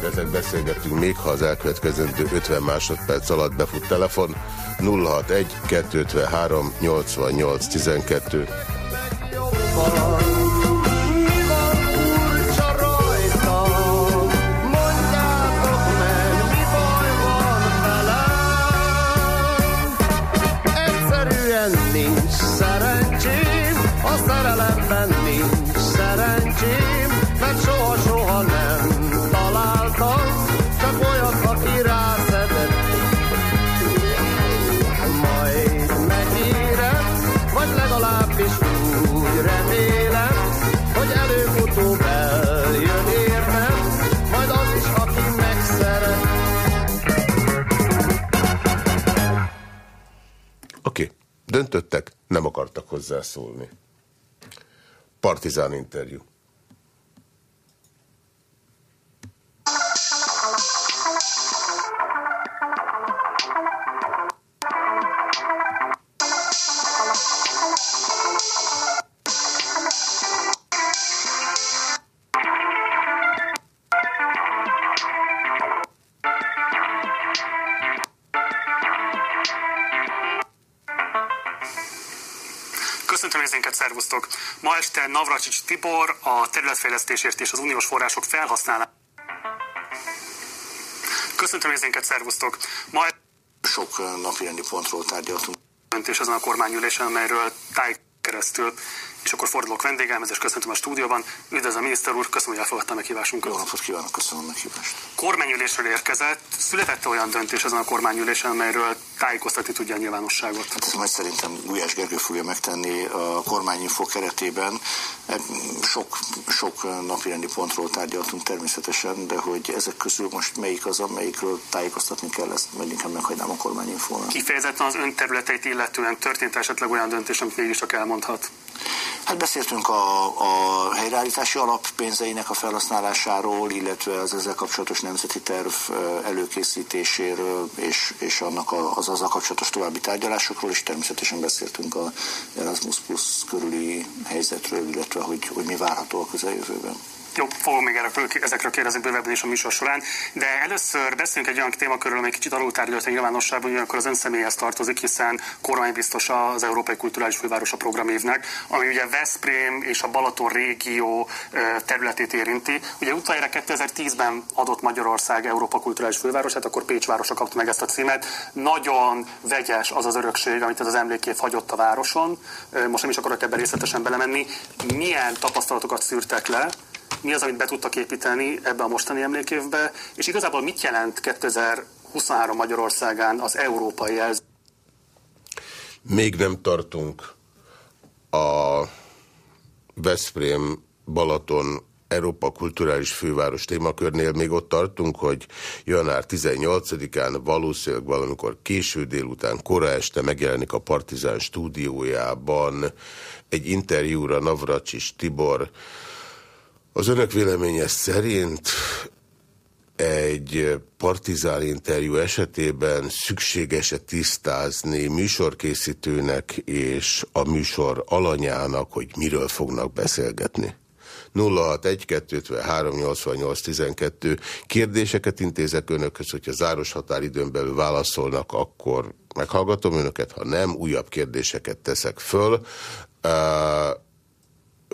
de ezek beszélgettünk még, ha az elkövetkezendő 50 másodperc alatt befut telefon 061 253 88 12. Döntöttek, nem akartak hozzászólni. Partizán interjú. Navracsics Tibor a területfejlesztésért és az uniós források felhasználása. Köszöntöm érzénket, szervusztok! Ma sok napirendi pontról tárgyaltunk. Döntés ezen a kormányülésen, amelyről táj keresztül és akkor fordulok vendégemhez, és köszöntöm a stúdióban. Üdvözlöm, miniszter úr, köszönöm, hogy elfogadta a meghívásunkat. Jó napot kívánok, köszönöm a meghívást. Kormányülésről érkezett. Született olyan döntés ezen a kormányülésen, amelyről tájékoztatni tudja a nyilvánosságot? Hát ezt majd szerintem Gulyás Gergő fogja megtenni a kormányinfo keretében. Hát, sok, sok napirendi pontról tárgyaltunk természetesen, de hogy ezek közül most melyik az, amelyikről tájékoztatni kell, ezt majd inkább meghagynám a kormányinfónak. Kifejezetten az ön területeit illetően történt esetleg olyan döntés, amit mégis csak elmondhat? Hát beszéltünk a, a helyreállítási alap pénzeinek a felhasználásáról, illetve az ezzel kapcsolatos nemzeti terv előkészítéséről, és, és annak az azzal kapcsolatos további tárgyalásokról, és természetesen beszéltünk a Erasmus Plus körüli helyzetről, illetve hogy, hogy mi várható a közeljövőben. Jó, fogom még erről, ezekről kérdezni bővebben is a műsor során, de először beszéljünk egy olyan témakörről, amely kicsit alultárgyalt a nyilvánosságban, hogy akkor az ön személyhez tartozik, hiszen kormánybiztos az Európai Kulturális Fővárosa programévnek, ami ugye Veszprém és a Balaton régió területét érinti. Ugye utoljára 2010-ben adott Magyarország Európa Kulturális Fővárosát, akkor Pécs városa kapta meg ezt a címet. Nagyon vegyes az az örökség, amit ez az emlékév hagyott a városon. Most nem is akarok ebben részletesen belemenni. Milyen tapasztalatokat szűrtek le, mi az, amit be tudtak építeni ebbe a mostani emlékévbe, és igazából mit jelent 2023 Magyarországán az európai jelz? Még nem tartunk a Veszprém Balaton Európa Kulturális Főváros témakörnél még ott tartunk, hogy január 18-án valószínűleg valamikor késő délután, kora este megjelenik a Partizán stúdiójában egy interjúra Navracsis Tibor, az önök véleménye szerint egy partizán interjú esetében szükséges-e tisztázni műsorkészítőnek és a műsor alanyának, hogy miről fognak beszélgetni? 061-253-88-12 kérdéseket intézek önökhöz, hogyha záros határidőn belül válaszolnak, akkor meghallgatom önöket, ha nem, újabb kérdéseket teszek föl. Uh,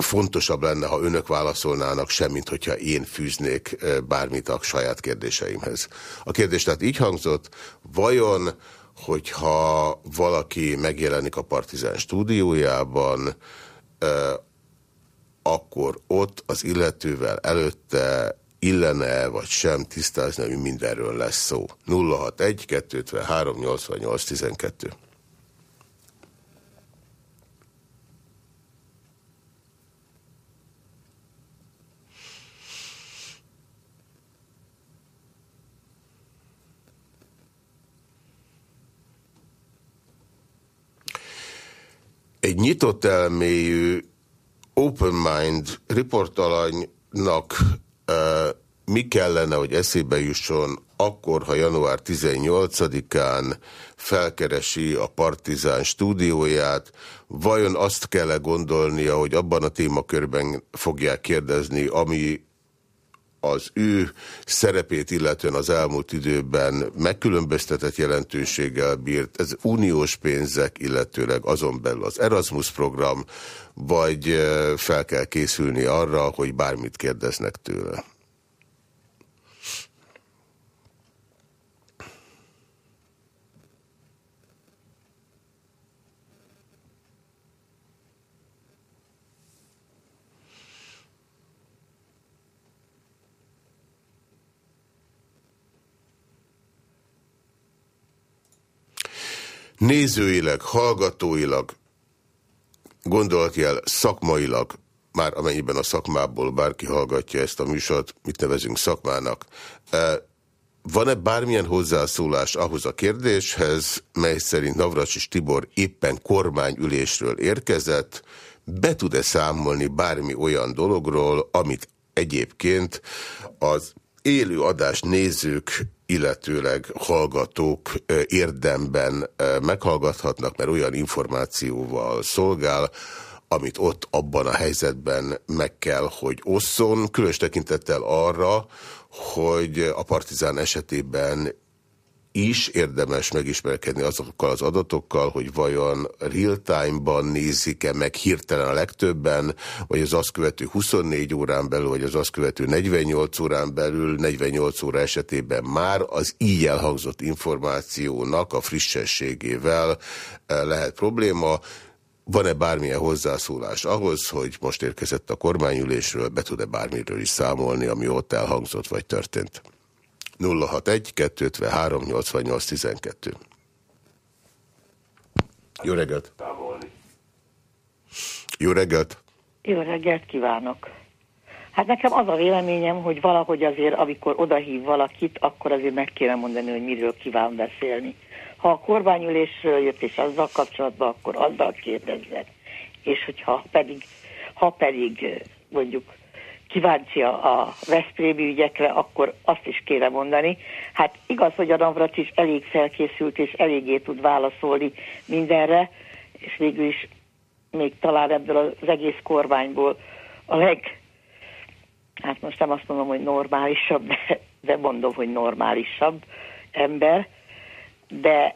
fontosabb lenne, ha önök válaszolnának, semmint hogyha én fűznék bármit a saját kérdéseimhez. A kérdés tehát így hangzott, vajon, hogyha valaki megjelenik a Partizán stúdiójában, akkor ott az illetővel előtte illene vagy sem tisztázni, hogy mindenről lesz szó. 061 253 88 12 egy nyitott elmélyű open mind riportalanynak uh, mi kellene, hogy eszébe jusson akkor, ha január 18-án felkeresi a Partizán stúdióját, vajon azt kell -e gondolnia, hogy abban a témakörben fogják kérdezni, ami az ő szerepét illetően az elmúlt időben megkülönböztetett jelentőséggel bírt, ez uniós pénzek, illetőleg azon belül az Erasmus program, vagy fel kell készülni arra, hogy bármit kérdeznek tőle. Nézőileg, hallgatóilag, gondolatjel szakmailag, már amennyiben a szakmából bárki hallgatja ezt a műsort, mit nevezünk szakmának, van-e bármilyen hozzászólás ahhoz a kérdéshez, mely szerint Navracsis Tibor éppen kormányülésről érkezett, be tud-e számolni bármi olyan dologról, amit egyébként az élő adás nézők illetőleg hallgatók érdemben meghallgathatnak, mert olyan információval szolgál, amit ott abban a helyzetben meg kell, hogy osszon, különös tekintettel arra, hogy a partizán esetében is érdemes megismerkedni azokkal az adatokkal, hogy vajon real-time-ban nézik-e meg hirtelen a legtöbben, vagy az azt követő 24 órán belül, vagy az azt követő 48 órán belül, 48 óra esetében már az így elhangzott információnak a frissességével eh, lehet probléma. Van-e bármilyen hozzászólás ahhoz, hogy most érkezett a kormányülésről, be tud-e bármiről is számolni, ami ott elhangzott vagy történt? 061 253 88 12. Jó reggelt! Jó reggelt! Jó reggelt kívánok! Hát nekem az a véleményem, hogy valahogy azért, amikor odahív valakit, akkor azért meg kéne mondani, hogy miről kíván beszélni. Ha a kormányülésről jött, és azzal kapcsolatban, akkor azzal kérdezzen. És hogyha pedig, ha pedig mondjuk kíváncsi a Veszprémi ügyekre, akkor azt is kéne mondani. Hát igaz, hogy a Navrac is elég felkészült, és eléggé tud válaszolni mindenre, és végül is még talán ebből az egész kormányból a leg hát most nem azt mondom, hogy normálisabb, de, de mondom, hogy normálisabb ember, de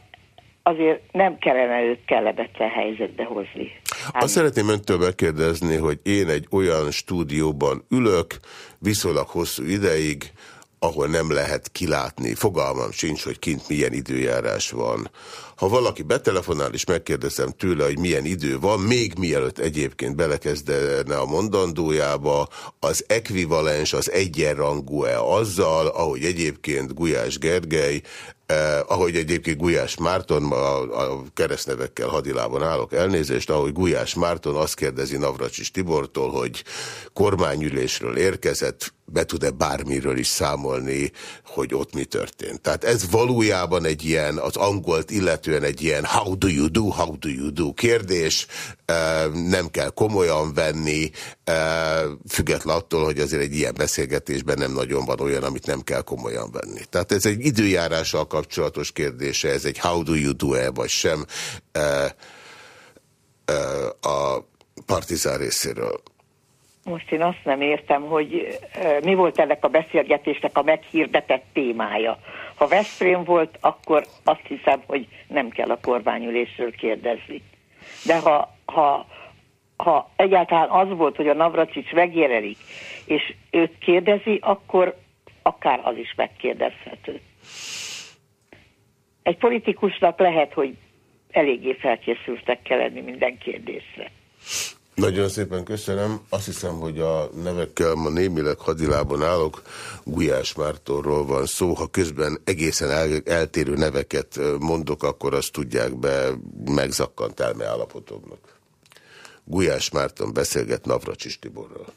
azért nem kellene őt kellemetlen helyzetbe hozni. Azt szeretném öntől megkérdezni, hogy én egy olyan stúdióban ülök, viszonylag hosszú ideig, ahol nem lehet kilátni. Fogalmam sincs, hogy kint milyen időjárás van. Ha valaki betelefonál, és megkérdezem tőle, hogy milyen idő van, még mielőtt egyébként belekezdene a mondandójába, az ekvivalens, az egyenrangú-e azzal, ahogy egyébként Gulyás Gergely Eh, ahogy egyébként Gulyás Márton, a, a keresztnevekkel hadilában állok elnézést, ahogy Gulyás Márton azt kérdezi Navracsis Tibortól, hogy kormányülésről érkezett, be tud-e bármiről is számolni, hogy ott mi történt. Tehát ez valójában egy ilyen, az angolt illetően egy ilyen how do you do, how do you do kérdés, nem kell komolyan venni, független attól, hogy azért egy ilyen beszélgetésben nem nagyon van olyan, amit nem kell komolyan venni. Tehát ez egy időjárással kapcsolatos kérdése, ez egy how do you do-e, vagy sem a partizán részéről. Most én azt nem értem, hogy mi volt ennek a beszélgetésnek a meghirdetett témája. Ha Veszprém volt, akkor azt hiszem, hogy nem kell a kormányülésről kérdezni. De ha, ha, ha egyáltalán az volt, hogy a Navracsics megjelenik, és őt kérdezi, akkor akár az is megkérdezhető. Egy politikusnak lehet, hogy eléggé felkészültek kell lenni minden kérdésre. Nagyon szépen köszönöm. Azt hiszem, hogy a nevekkel ma némileg hadilában állok. Gulyás Mártorról van szó. Ha közben egészen el, eltérő neveket mondok, akkor azt tudják be megzakkant elmeállapotoknak. Gulyás Márton beszélget Navracsis Tiborral.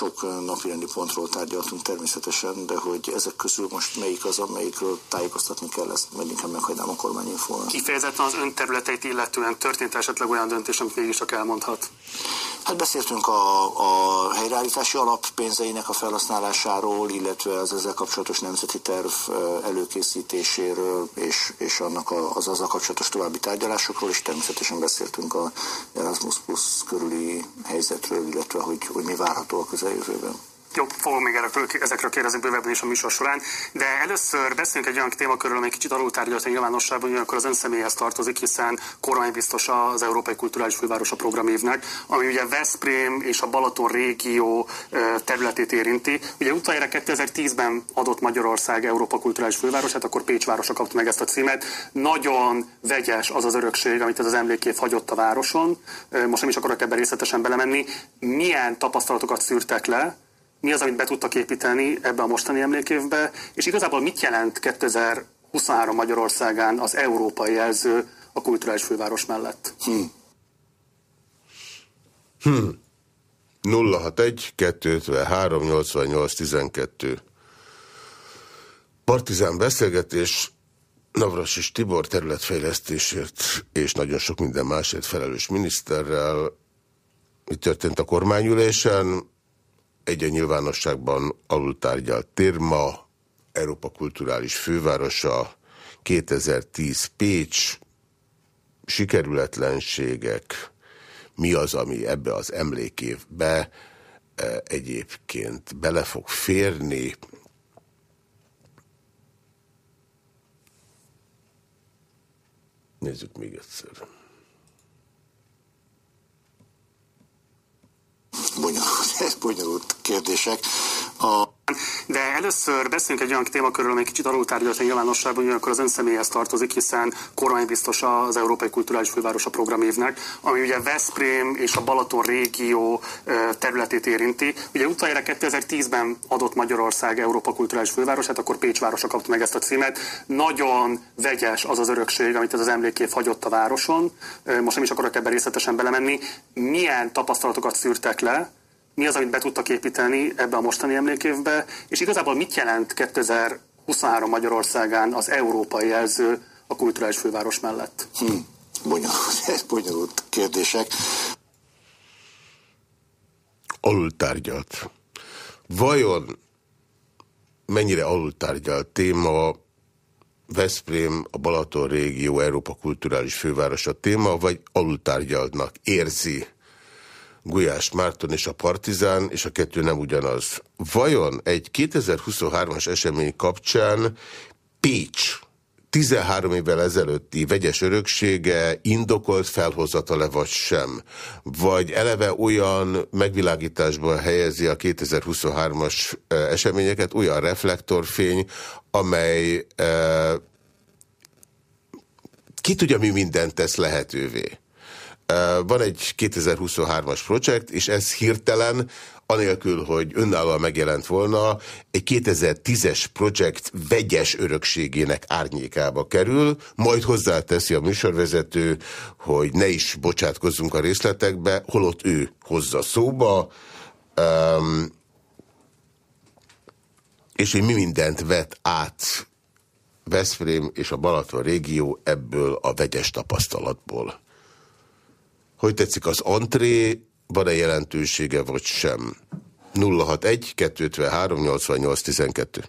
Sok napirendi pontról tárgyaltunk természetesen, de hogy ezek közül most melyik az, amelyikről tájékoztatni kell, ezt meg inkább meghagynám a kormányinfóra. Kifejezetten az ön területeit illetően történt esetleg olyan döntés, amit mégis csak elmondhat? Hát beszéltünk a, a helyreállítási alap pénzeinek a felhasználásáról, illetve az ezzel kapcsolatos nemzeti terv előkészítéséről, és, és annak a, az azzal kapcsolatos további tárgyalásokról, és természetesen beszéltünk a Erasmus Plus körüli helyzetről, illetve hogy, hogy mi várható a közeljövőben. Jó, fogom még erről, ezekről kérdezni bővebben is a műsor során, de először beszéljünk egy olyan témakörről, amely kicsit alul tárgyalt a nyilvánosságban, ugyanakkor az ön személyhez tartozik, hiszen kormánybiztos az Európai Kulturális Fővárosa programévnek, ami ugye Veszprém és a Balaton régió területét érinti. Ugye utoljára 2010-ben adott Magyarország Európa Kulturális Fővárosát, akkor Pécs városa kapta meg ezt a címet. Nagyon vegyes az az örökség, amit ez az emlékév hagyott a városon. Most nem is akarok ebben részletesen belemenni. Milyen tapasztalatokat szűrtek le, mi az, amit be tudtak építeni ebbe a mostani emlékévbe, és igazából mit jelent 2023 Magyarországán az európai jelző a kulturális főváros mellett? Hmm. Hmm. 061 253 88 12 Partizán beszélgetés Navras és Tibor területfejlesztésért és nagyon sok minden másért felelős miniszterrel. Mi történt a kormányülésen? Egy a nyilvánosságban alultárgyalt Térma, Európa Kulturális Fővárosa, 2010 Pécs, sikerületlenségek, mi az, ami ebbe az emlékévbe e, egyébként bele fog férni. Nézzük még egyszer. Bonyolult, bonyolult kérdések. A de először beszéljünk egy olyan témakörről, amely kicsit alul tárgyalt a nyilvánosságban, ugyanakkor az ön személyhez tartozik, hiszen kormánybiztos az Európai Kulturális Fővárosa programévnek, ami ugye Veszprém és a Balaton régió területét érinti. Ugye utoljára 2010-ben adott Magyarország Európa Kulturális Fővárosát, akkor Pécs városa kapta meg ezt a címet. Nagyon vegyes az az örökség, amit ez az emlékév hagyott a városon. Most nem is akarok ebben részletesen belemenni. Milyen tapasztalatokat szűrtek le, mi az, amit be tudtak építeni ebbe a mostani emlékévbe, és igazából mit jelent 2023 Magyarországán az európai jelző a kulturális főváros mellett? Hm. Bonyolult, bonyolult kérdések. Alultárgyalt. Vajon mennyire alultárgyalt téma Veszprém a Balaton régió Európa kulturális fővárosa téma, vagy alultárgyaltnak érzi Gulyás Márton és a Partizán, és a kettő nem ugyanaz. Vajon egy 2023-as esemény kapcsán Pécs 13 évvel ezelőtti vegyes öröksége indokolt felhozata-e vagy sem? Vagy eleve olyan megvilágításban helyezi a 2023-as eseményeket, olyan reflektorfény, amely e, ki tudja, mi mindent tesz lehetővé? Van egy 2023-as projekt, és ez hirtelen, anélkül, hogy önállóan megjelent volna, egy 2010-es projekt vegyes örökségének árnyékába kerül, majd hozzáteszi a műsorvezető, hogy ne is bocsátkozzunk a részletekbe, holott ő hozza szóba, um, és hogy mi mindent vet át Veszprém és a Balaton régió ebből a vegyes tapasztalatból. Hogy tetszik az antré, van-e jelentősége, vagy sem? 061 253 88 12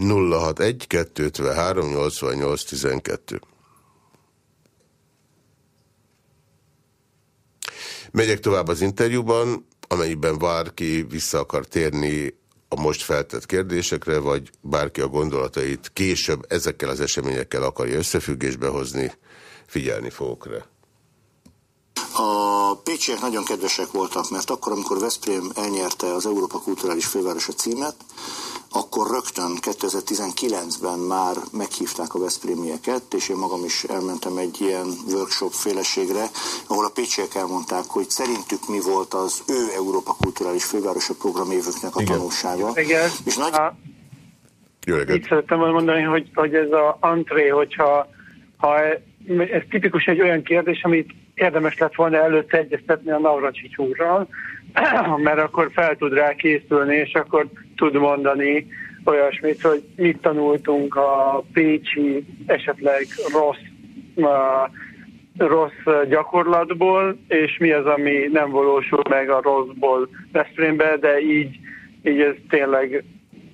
061 253 88 12. Megyek tovább az interjúban, amelyben bárki vissza akar térni a most feltett kérdésekre, vagy bárki a gondolatait később ezekkel az eseményekkel akarja összefüggésbe hozni, figyelni fogok rá. A pécsiek nagyon kedvesek voltak, mert akkor, amikor Veszprém elnyerte az Európa Kulturális Fővárosa címet, akkor rögtön 2019-ben már meghívták a Veszprémieket, és én magam is elmentem egy ilyen workshop féleségre, ahol a pécsiek elmondták, hogy szerintük mi volt az ő Európa Kulturális Fővárosa programévüknek a Igen. tanulsága. Igen. És nagy... A... Jó Itt szerettem volna mondani, hogy, hogy ez a antré, hogyha ha ez tipikus egy olyan kérdés, amit érdemes lett volna előtte egyeztetni a Navracsics úrral, mert akkor fel tud rá készülni, és akkor tud mondani olyasmit, hogy mit tanultunk a pécsi esetleg rossz, rossz gyakorlatból, és mi az, ami nem valósul meg a rosszból Veszprémbe, de így, így ez tényleg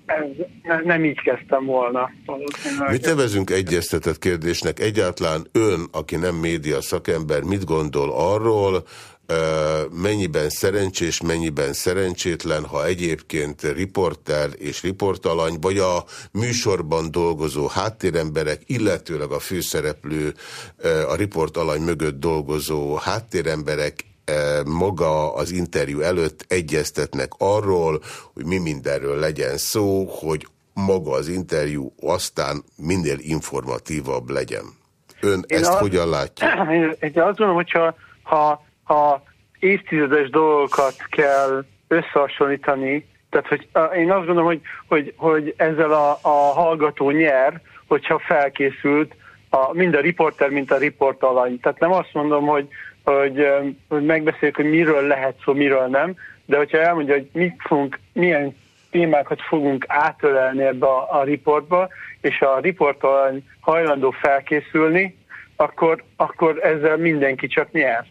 ez, nem így kezdtem volna. Mit nevezünk egyeztetett kérdésnek? Egyáltalán ön, aki nem média szakember, mit gondol arról, mennyiben szerencsés, mennyiben szerencsétlen, ha egyébként riporter és riportalany, vagy a műsorban dolgozó háttéremberek, illetőleg a főszereplő, a riportalany mögött dolgozó háttéremberek maga az interjú előtt egyeztetnek arról, hogy mi mindenről legyen szó, hogy maga az interjú aztán minél informatívabb legyen. Ön én ezt a, hogyan látja? Én, én azt gondolom, hogyha ha ha évtizedes dolgokat kell összehasonlítani, tehát hogy én azt gondolom, hogy, hogy, hogy ezzel a, a hallgató nyer, hogyha felkészült a, mind a riporter, mint a riportalany. Tehát nem azt mondom, hogy, hogy, hogy megbeszéljük, hogy miről lehet szó, miről nem, de hogyha elmondja, hogy mit fogunk, milyen témákat fogunk átölelni ebbe a, a riportba, és a riportalany hajlandó felkészülni, akkor, akkor ezzel mindenki csak nyer.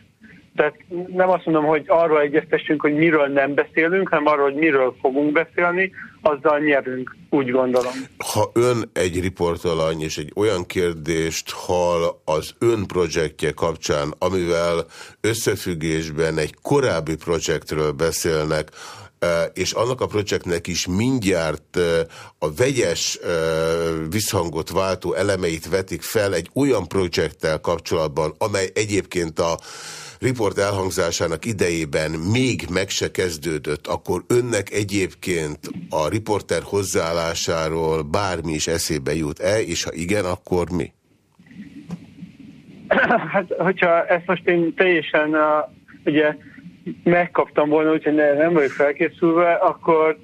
Tehát nem azt mondom, hogy arról egyeztessünk, hogy miről nem beszélünk, hanem arról, hogy miről fogunk beszélni, azzal nyerünk, úgy gondolom. Ha ön egy riportalany és egy olyan kérdést hall az ön projektje kapcsán, amivel összefüggésben egy korábbi projektről beszélnek, és annak a projektnek is mindjárt a vegyes visszhangot váltó elemeit vetik fel egy olyan projekttel kapcsolatban, amely egyébként a riport elhangzásának idejében még meg se kezdődött, akkor önnek egyébként a riporter hozzáállásáról bármi is eszébe jut-e, és ha igen, akkor mi? Hát, hogyha ezt most én teljesen uh, ugye megkaptam volna, úgyhogy nem vagyok felkészülve, akkor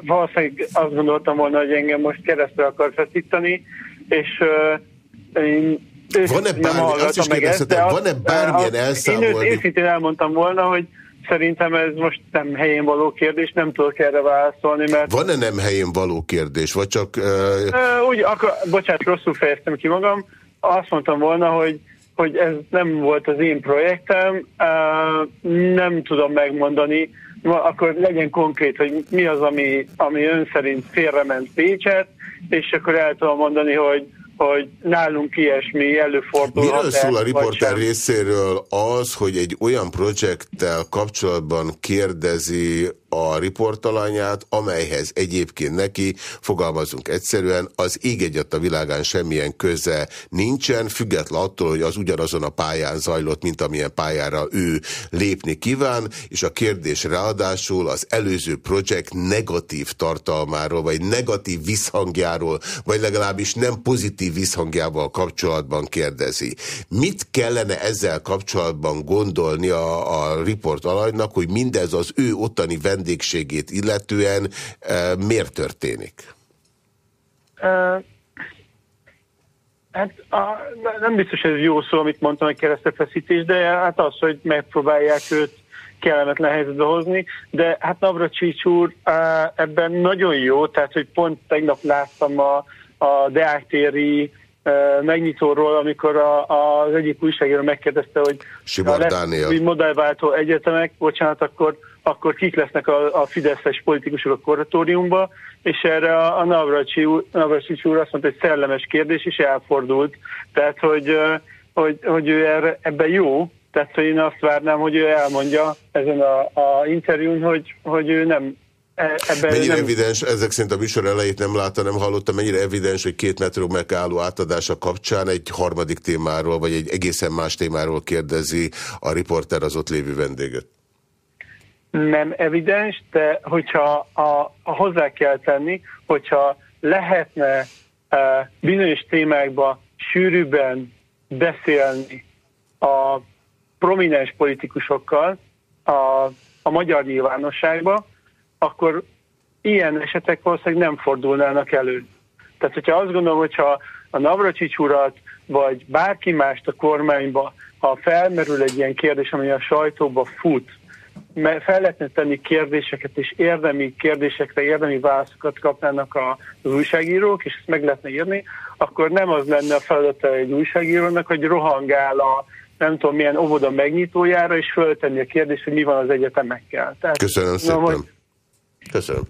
valószínűleg azt gondoltam volna, hogy engem most keresztül akar feszíteni, és uh, én van-e bármi, azt is kérdezhetem, van-e bármilyen elszámolni? Én őszintén elmondtam volna, hogy Szerintem ez most nem helyén való kérdés, nem tudok erre válaszolni, mert... Van-e nem helyén való kérdés, vagy csak... Uh... Úgy, akkor, bocsánat, rosszul fejeztem ki magam. Azt mondtam volna, hogy, hogy ez nem volt az én projektem, nem tudom megmondani, akkor legyen konkrét, hogy mi az, ami, ami ön szerint félrement Pécset, és akkor el tudom mondani, hogy hogy nálunk ilyesmi előfordulhat. Miről szól a riporter részéről az, hogy egy olyan projekttel kapcsolatban kérdezi a riportalanyát, amelyhez egyébként neki, fogalmazunk egyszerűen, az ég egyet a világán semmilyen köze nincsen, független attól, hogy az ugyanazon a pályán zajlott, mint amilyen pályára ő lépni kíván, és a kérdés ráadásul az előző projekt negatív tartalmáról, vagy negatív visszhangjáról, vagy legalábbis nem pozitív visszhangjával kapcsolatban kérdezi. Mit kellene ezzel kapcsolatban gondolni a, a riport alanynak, hogy mindez az ő ottani vendég vendégségét illetően miért történik? Hát a, nem biztos ez jó szó, amit mondtam, hogy keresztefeszítés, de hát az, hogy megpróbálják őt kellemetlen helyzetbe hozni, de hát Navracsics úr ebben nagyon jó, tehát hogy pont tegnap láttam a, a Deák téri megnyitóról, amikor a, az egyik újságíró megkérdezte, hogy Simar a lesz, modellváltó egyetemek, bocsánat, akkor akkor kik lesznek a, a fideszes politikusok a kuratóriumba, és erre a, a Navracsics úr azt mondta, hogy szellemes kérdés, és elfordult. Tehát, hogy, hogy, hogy ő erre, ebben jó, tehát hogy én azt várnám, hogy ő elmondja ezen a, a interjún, hogy, hogy ő nem Ebben mennyire nem... evidens, ezek szerint a műsor elejét nem látta, nem hallotta, mennyire evidens, hogy két metró megálló átadása kapcsán egy harmadik témáról, vagy egy egészen más témáról kérdezi a riporter az ott lévő vendéget? nem evidens, de hogyha a, a hozzá kell tenni, hogyha lehetne uh, bizonyos témákba sűrűbben beszélni a prominens politikusokkal a, a magyar nyilvánosságba, akkor ilyen esetek valószínűleg nem fordulnának elő. Tehát, hogyha azt gondolom, hogyha a Navracsics urat, vagy bárki mást a kormányba, ha felmerül egy ilyen kérdés, ami a sajtóba fut, fel lehetne tenni kérdéseket, és érdemi kérdésekre érdemi válaszokat kapnának az újságírók, és ezt meg lehetne írni, akkor nem az lenne a feladata egy újságírónak, hogy rohangál a nem tudom milyen óvoda megnyitójára, és föltenni a kérdést, hogy mi van az egyetemekkel. Tehát, Köszönöm szépen. Hogy... Köszönöm.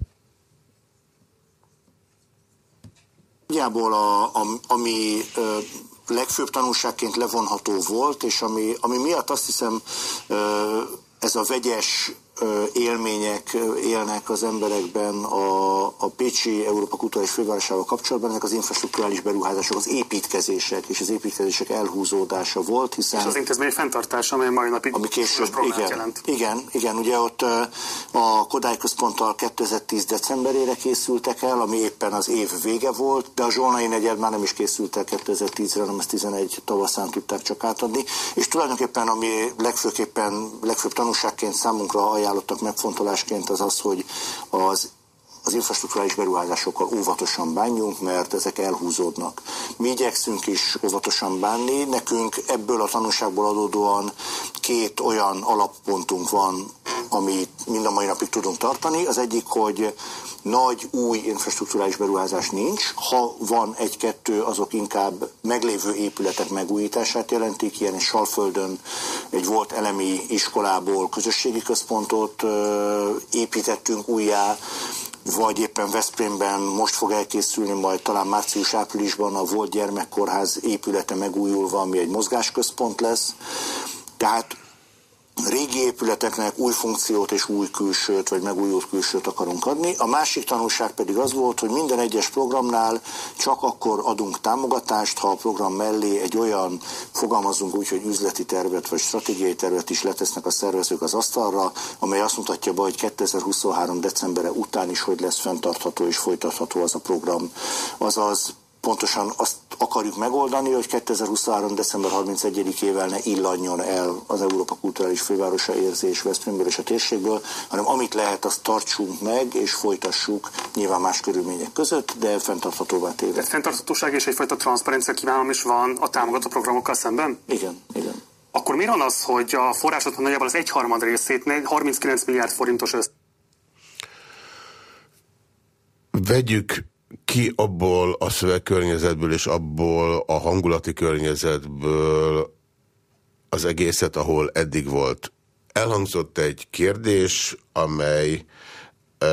Nagyjából a, a, ami ö, legfőbb tanulságként levonható volt, és ami, ami miatt azt hiszem ö, ez a vegyes élmények élnek az emberekben a, a Pécsi Európa Kulturális Fővárosával kapcsolatban, ezek az infrastruktúrális beruházások, az építkezések és az építkezések elhúzódása volt, hiszen... És az intézmény fenntartása, amely mai napig ami később, igen, jelent. Igen, igen, ugye ott a Kodály Központtal 2010 decemberére készültek el, ami éppen az év vége volt, de a Zsolnai negyed már nem is készült el 2010-re, hanem ezt 11 tavaszán tudták csak átadni, és tulajdonképpen ami legfőképpen, legfőbb tanulságként számunkra ajánlottak megfontolásként az az, hogy az az infrastruktúrális beruházásokkal óvatosan bánjunk, mert ezek elhúzódnak. Mi igyekszünk is óvatosan bánni, nekünk ebből a tanulságból adódóan két olyan alappontunk van, amit mind a mai napig tudunk tartani. Az egyik, hogy nagy új infrastruktúrális beruházás nincs. Ha van egy-kettő, azok inkább meglévő épületek megújítását jelentik. Ilyen Salföldön egy volt elemi iskolából közösségi központot építettünk újjá, vagy éppen Veszprémben most fog elkészülni, majd talán március-áprilisban a volt gyermekkórház épülete megújulva, ami egy mozgásközpont lesz. Tehát régi épületeknek új funkciót és új külsőt, vagy megújult külsőt akarunk adni. A másik tanulság pedig az volt, hogy minden egyes programnál csak akkor adunk támogatást, ha a program mellé egy olyan, fogalmazunk úgy, hogy üzleti tervet vagy stratégiai tervet is letesznek a szervezők az asztalra, amely azt mutatja be, hogy 2023. decembere után is hogy lesz fenntartható és folytatható az a program. Azaz pontosan azt akarjuk megoldani, hogy 2023. december 31-ével ne illanjon el az Európa kulturális fővárosa érzés Veszprémből és a térségből, hanem amit lehet, azt tartsunk meg és folytassuk nyilván más körülmények között, de fenntarthatóvá téve. Tehát fenntarthatóság és egyfajta transzparencia kívánalom is van a támogató programokkal szemben? Igen, igen. Akkor miért van az, hogy a forrásoknak nagyjából az egyharmad részét 39 milliárd forintos össz Vegyük ki abból a szövegkörnyezetből és abból a hangulati környezetből az egészet, ahol eddig volt. Elhangzott egy kérdés, amely e,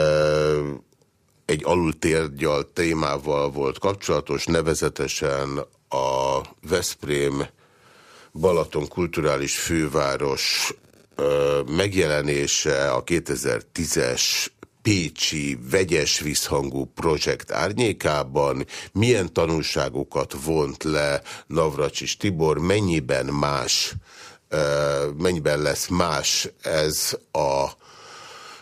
egy alultérgyal témával volt kapcsolatos, nevezetesen a Veszprém Balaton kulturális főváros e, megjelenése a 2010-es Pécsi vegyes visszhangú projekt árnyékában, milyen tanulságokat vont le Navracsis Tibor, mennyiben más, mennyiben lesz más ez a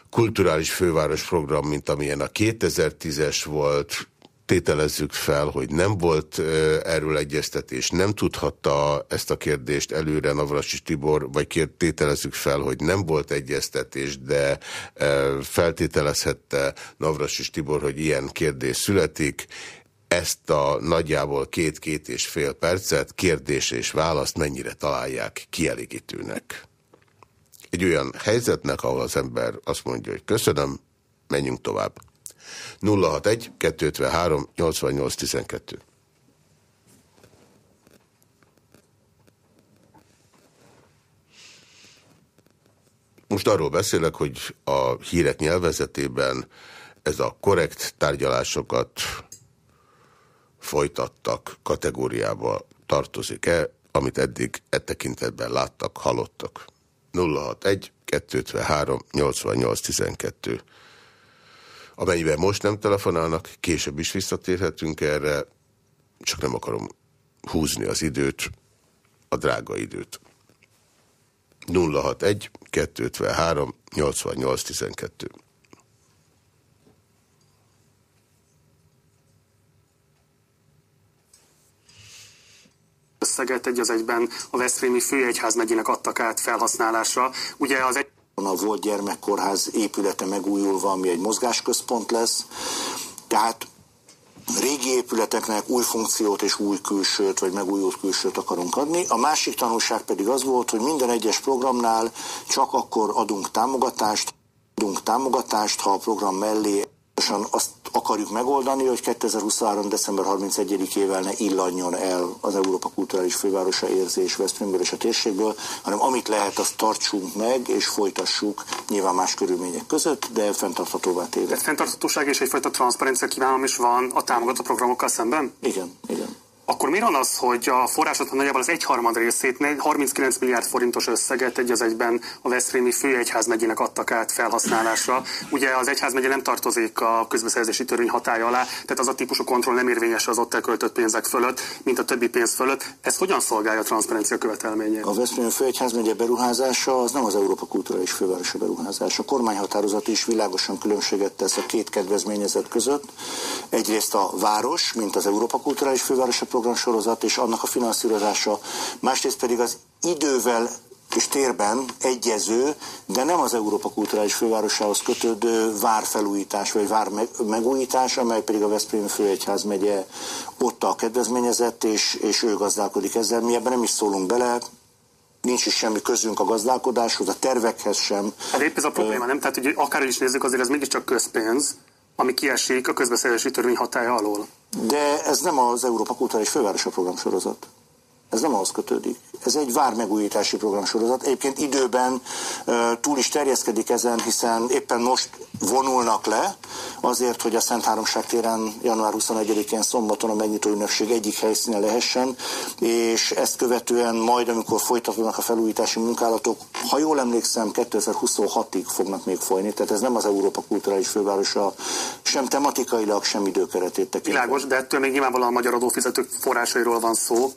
kulturális főváros program, mint amilyen a 2010-es volt, tételezzük fel, hogy nem volt erről egyeztetés, nem tudhatta ezt a kérdést előre Navracsis Tibor, vagy tételezzük fel, hogy nem volt egyeztetés, de feltételezhette Navracsis Tibor, hogy ilyen kérdés születik. Ezt a nagyjából két-két és fél percet kérdés és választ mennyire találják kielégítőnek. Egy olyan helyzetnek, ahol az ember azt mondja, hogy köszönöm, menjünk tovább. 061 253 88 12. Most arról beszélek, hogy a hírek nyelvezetében ez a korrekt tárgyalásokat folytattak kategóriába tartozik-e, amit eddig e tekintetben láttak, hallottak. 061 253 88 12 Amennyiben most nem telefonálnak, később is visszatérhetünk erre, csak nem akarom húzni az időt, a drága időt. 061 253 88 12 összeget egy az egyben a Veszprémi főegyházmegyének adtak át felhasználásra. Ugye az egy a volt gyermekkórház épülete megújulva, ami egy mozgásközpont lesz. Tehát régi épületeknek új funkciót és új külsőt, vagy megújult külsőt akarunk adni. A másik tanulság pedig az volt, hogy minden egyes programnál csak akkor adunk támogatást, adunk támogatást, ha a program mellé azt akarjuk megoldani, hogy 2023. december 31-ével ne illanjon el az Európa kulturális fővárosa érzés Veszprémből és a térségből, hanem amit lehet, azt tartsunk meg és folytassuk nyilván más körülmények között, de fenntarthatóvá téve. Fenntarthatóság és egyfajta transzparencia kívánalom is van a támogató programokkal szemben? Igen, igen. Akkor miért van az, hogy a forrásoknak nagyjából az egyharmad részét, 39 milliárd forintos összeget egy az egyben a Veszprémi főegyházmegyének adtak át felhasználásra? Ugye az egyházmegye nem tartozik a közbeszerzési törvény hatája alá, tehát az a típusú kontroll nem érvényes az ott elköltött pénzek fölött, mint a többi pénz fölött. Ez hogyan szolgálja a transzparencia követelményét? A Veszprémi főegyházmegye beruházása az nem az Európa Kulturális Fővárosa beruházása. A kormányhatározat is világosan különbséget tesz a két kedvezményezet között. Egyrészt a város, mint az Európa Kulturális Fővárosa programsorozat és annak a finanszírozása, másrészt pedig az idővel és térben egyező, de nem az Európa Kulturális Fővárosához kötődő várfelújítás vagy vár megújítás, amely pedig a Veszprém Főegyház megye ott a kedvezményezett, és, és ő gazdálkodik ezzel. Mi ebben nem is szólunk bele, nincs is semmi közünk a gazdálkodáshoz, a tervekhez sem. Hát épp ez a probléma, nem? Tehát, hogy akár is nézzük, azért ez mégiscsak közpénz, ami kiesik a közbeszerzési törvény hatája alól. De ez nem az Európa Kulturális Fővárosa program sorozat. Ez nem ahhoz kötődik. Ez egy vármegújítási programsorozat. Egyébként időben túl is terjeszkedik ezen, hiszen éppen most vonulnak le, azért, hogy a Szent Háromság téren január 21-én szombaton a megnyitó ünnepség egyik helyszíne lehessen, és ezt követően majd, amikor folytatódnak a felújítási munkálatok, ha jól emlékszem, 2026-ig fognak még folyni, tehát ez nem az Európa Kulturális Fővárosa sem tematikailag, sem időkeretét tekintve. Világos, de ettől még nyilvánvalóan a magyar adófizetők forrásairól van szó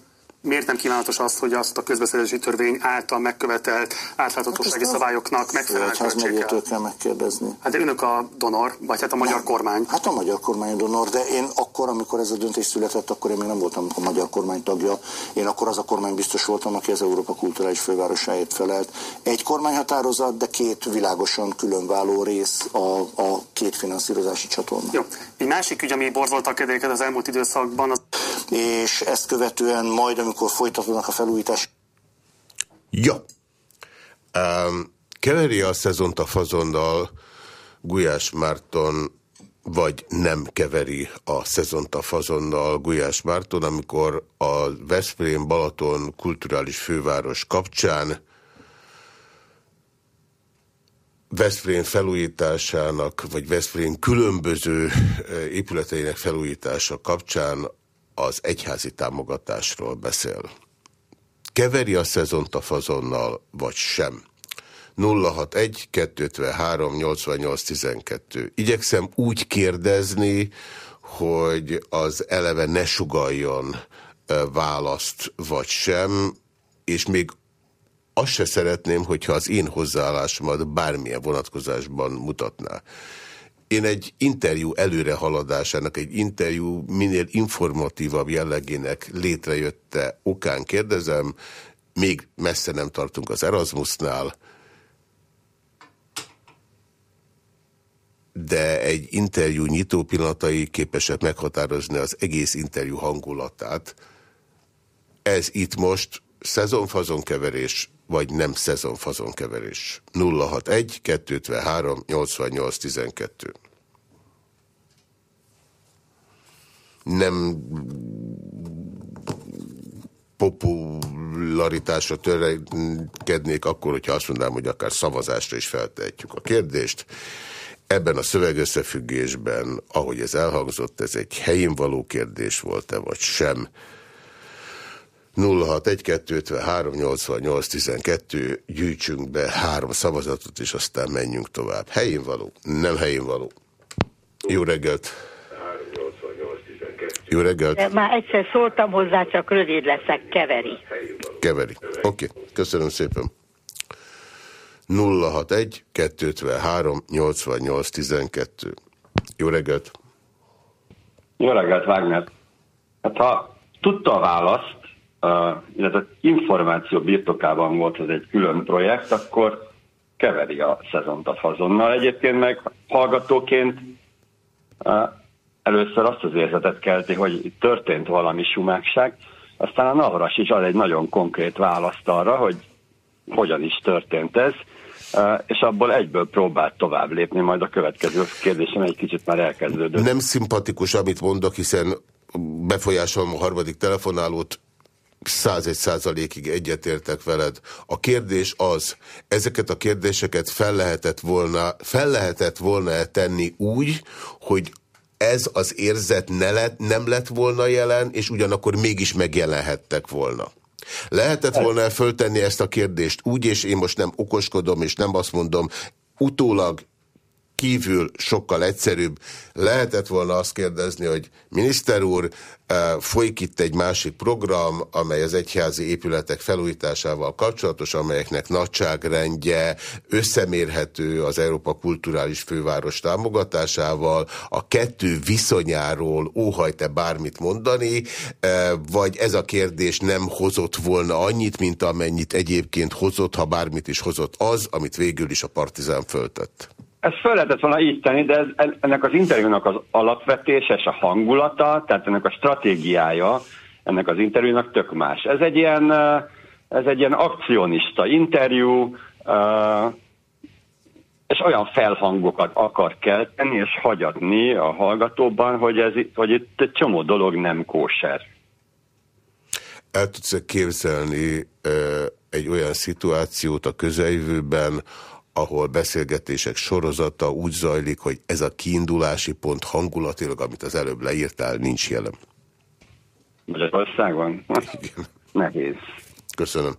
miért nem kívánatos az, hogy azt a közbeszerzési törvény által megkövetelt átláthatósági hát szabályoknak megfelelően költséggel? kell megkérdezni. Hát de önök a donor, vagy hát a magyar nem. kormány? Hát a magyar kormány a donor, de én akkor, amikor ez a döntés született, akkor én még nem voltam a magyar kormány tagja. Én akkor az a kormány biztos voltam, aki az Európa kulturális fővárosáért felelt. Egy kormányhatározat, de két világosan különváló rész a, a két finanszírozási csatorna. Jó. Egy másik ügy, ami borzolta a az elmúlt időszakban. Az... És ezt követően majd, amikor folytatódnak a felújítás. Ja. Um, keveri a szezont a fazonnal Gulyás Márton vagy nem keveri a szezont a fazonnal Gulyás Márton, amikor a Veszprém Balaton kulturális főváros kapcsán Veszprém felújításának, vagy Veszprém különböző épületeinek felújítása kapcsán az egyházi támogatásról beszél. Keveri a szezont a fazonnal, vagy sem? 061 253 88 12. Igyekszem úgy kérdezni, hogy az eleve ne sugaljon választ, vagy sem, és még azt se szeretném, hogyha az én hozzáállásomat bármilyen vonatkozásban mutatná. Én egy interjú előrehaladásának, egy interjú minél informatívabb jellegének létrejötte okán kérdezem, még messze nem tartunk az Erasmusnál, de egy interjú nyitó pillanatai képesek meghatározni az egész interjú hangulatát. Ez itt most szezonfazon keverés, vagy nem szezonfazon keverés. 061 253 88 12. Nem popularitásra törekednék akkor, hogyha azt mondanám, hogy akár szavazásra is feltehetjük a kérdést. Ebben a szövegösszefüggésben, ahogy ez elhangzott, ez egy helyén való kérdés volt-e, vagy sem. 061-253-88-12 gyűjtsünk be három szavazatot, és aztán menjünk tovább. Helyén való, nem helyén való. Jó reggelt! Jó reggelt! Már egyszer szóltam hozzá, csak rövid leszek, keveri. Keveri. Oké, okay. köszönöm szépen. 061 253 88 12. Jó reggelt! Jó reggelt, Wagner! Hát ha tudta a választ, illetve információ birtokában volt ez egy külön projekt, akkor keveri a szezont a fazonnal. Egyébként meg hallgatóként először azt az érzetet kelti, hogy történt valami sumákság, aztán a Navras is ad egy nagyon konkrét választ arra, hogy hogyan is történt ez, és abból egyből próbált tovább lépni, majd a következő kérdésem egy kicsit már elkezdődött. Nem szimpatikus, amit mondok, hiszen befolyásolom a harmadik telefonálót, 101 százalékig egyetértek veled. A kérdés az, ezeket a kérdéseket fel lehetett volna, fel lehetett volna -e tenni úgy, hogy ez az érzet ne lett, nem lett volna jelen, és ugyanakkor mégis megjelenhettek volna. Lehetett volna föltenni ezt a kérdést úgy, és én most nem okoskodom, és nem azt mondom, utólag kívül sokkal egyszerűbb. Lehetett volna azt kérdezni, hogy miniszter úr, eh, folyik itt egy másik program, amely az egyházi épületek felújításával kapcsolatos, amelyeknek nagyságrendje összemérhető az Európa Kulturális Főváros támogatásával. A kettő viszonyáról óhajt-e bármit mondani, eh, vagy ez a kérdés nem hozott volna annyit, mint amennyit egyébként hozott, ha bármit is hozott az, amit végül is a partizán föltett? Ezt föl lehetett volna így tenni, de ez, ennek az interjúnak az alapvetése és a hangulata, tehát ennek a stratégiája ennek az interjúnak tök más. Ez egy ilyen, ez egy ilyen akcionista interjú, és olyan felhangokat akar kelteni és hagyatni a hallgatóban, hogy, ez, hogy itt egy csomó dolog nem kóser. El tudsz -e képzelni egy olyan szituációt a közeljövőben, ahol beszélgetések sorozata úgy zajlik, hogy ez a kiindulási pont hangulatilag, amit az előbb leírtál, nincs jelen. Magyarországon? Igen. Nehéz. Köszönöm.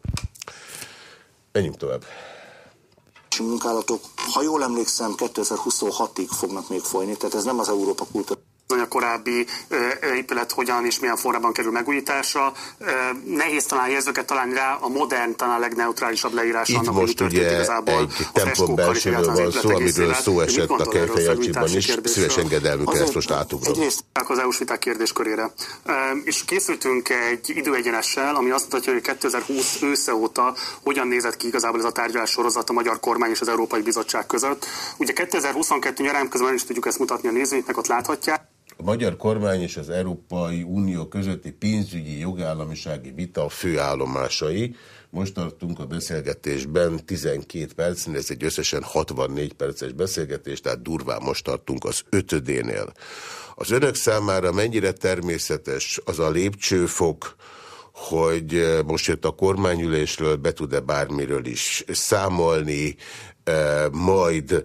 Menjünk tovább. Munkálatok, ha jól emlékszem, 2026-ig fognak még folyni, tehát ez nem az Európa kultúra. Hogy a korábbi épület hogyan és milyen formában kerül megújításra. Nehéz talán érzőket találni rá a modern, talán a legneutrálisabb leírás Itt annak, most ugye egy templom belsőről van szó, amiről szó esett a Kejfejacsiban is. Szíves engedelmükkel ezt most átugrom. Egyrészt az EU-s viták kérdéskörére. És készültünk egy időegyenessel, ami azt mutatja, hogy 2020 ősze óta hogyan nézett ki igazából ez a tárgyalás sorozat a magyar kormány és az Európai Bizottság között. Ugye 2022 nyarán közben is tudjuk ezt mutatni a nézőinknek, ott láthatják. A magyar kormány és az Európai Unió közötti pénzügyi jogállamisági vita főállomásai. Most tartunk a beszélgetésben 12 percnél, ez egy összesen 64 perces beszélgetés, tehát durván most tartunk az ötödénél. Az önök számára mennyire természetes az a lépcsőfok, hogy most jött a kormányülésről, be tud-e bármiről is számolni, majd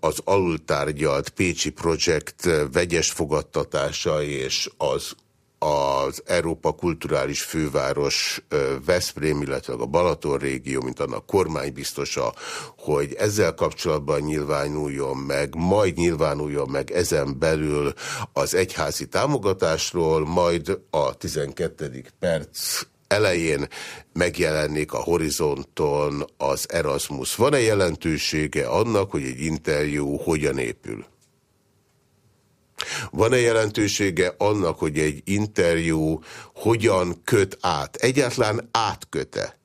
az alultárgyalt Pécsi projekt vegyes fogadtatása és az az Európa Kulturális Főváros Veszprém, illetve a Balaton régió, mint annak kormánybiztosa, hogy ezzel kapcsolatban nyilvánuljon meg, majd nyilvánuljon meg ezen belül az egyházi támogatásról, majd a 12. perc elején megjelenik a horizonton az Erasmus. Van-e jelentősége annak, hogy egy interjú hogyan épül? Van-e jelentősége annak, hogy egy interjú hogyan köt át? Egyáltalán átköte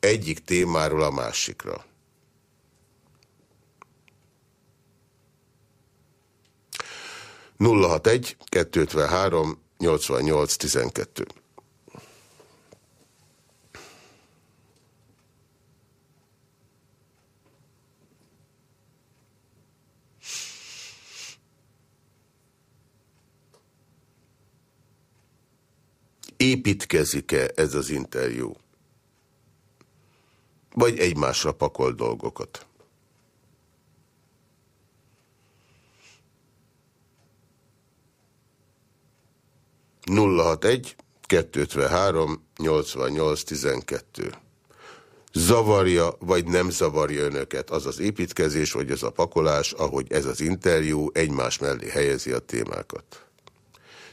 egyik témáról a másikra? nulla hat egy 253 88 12 építkezik-e ez az interjú? Vagy egymásra pakol dolgokat? Nulla hat egy, 253, 88, 12. Zavarja vagy nem zavarja önöket az az építkezés, vagy az a pakolás, ahogy ez az interjú egymás mellé helyezi a témákat?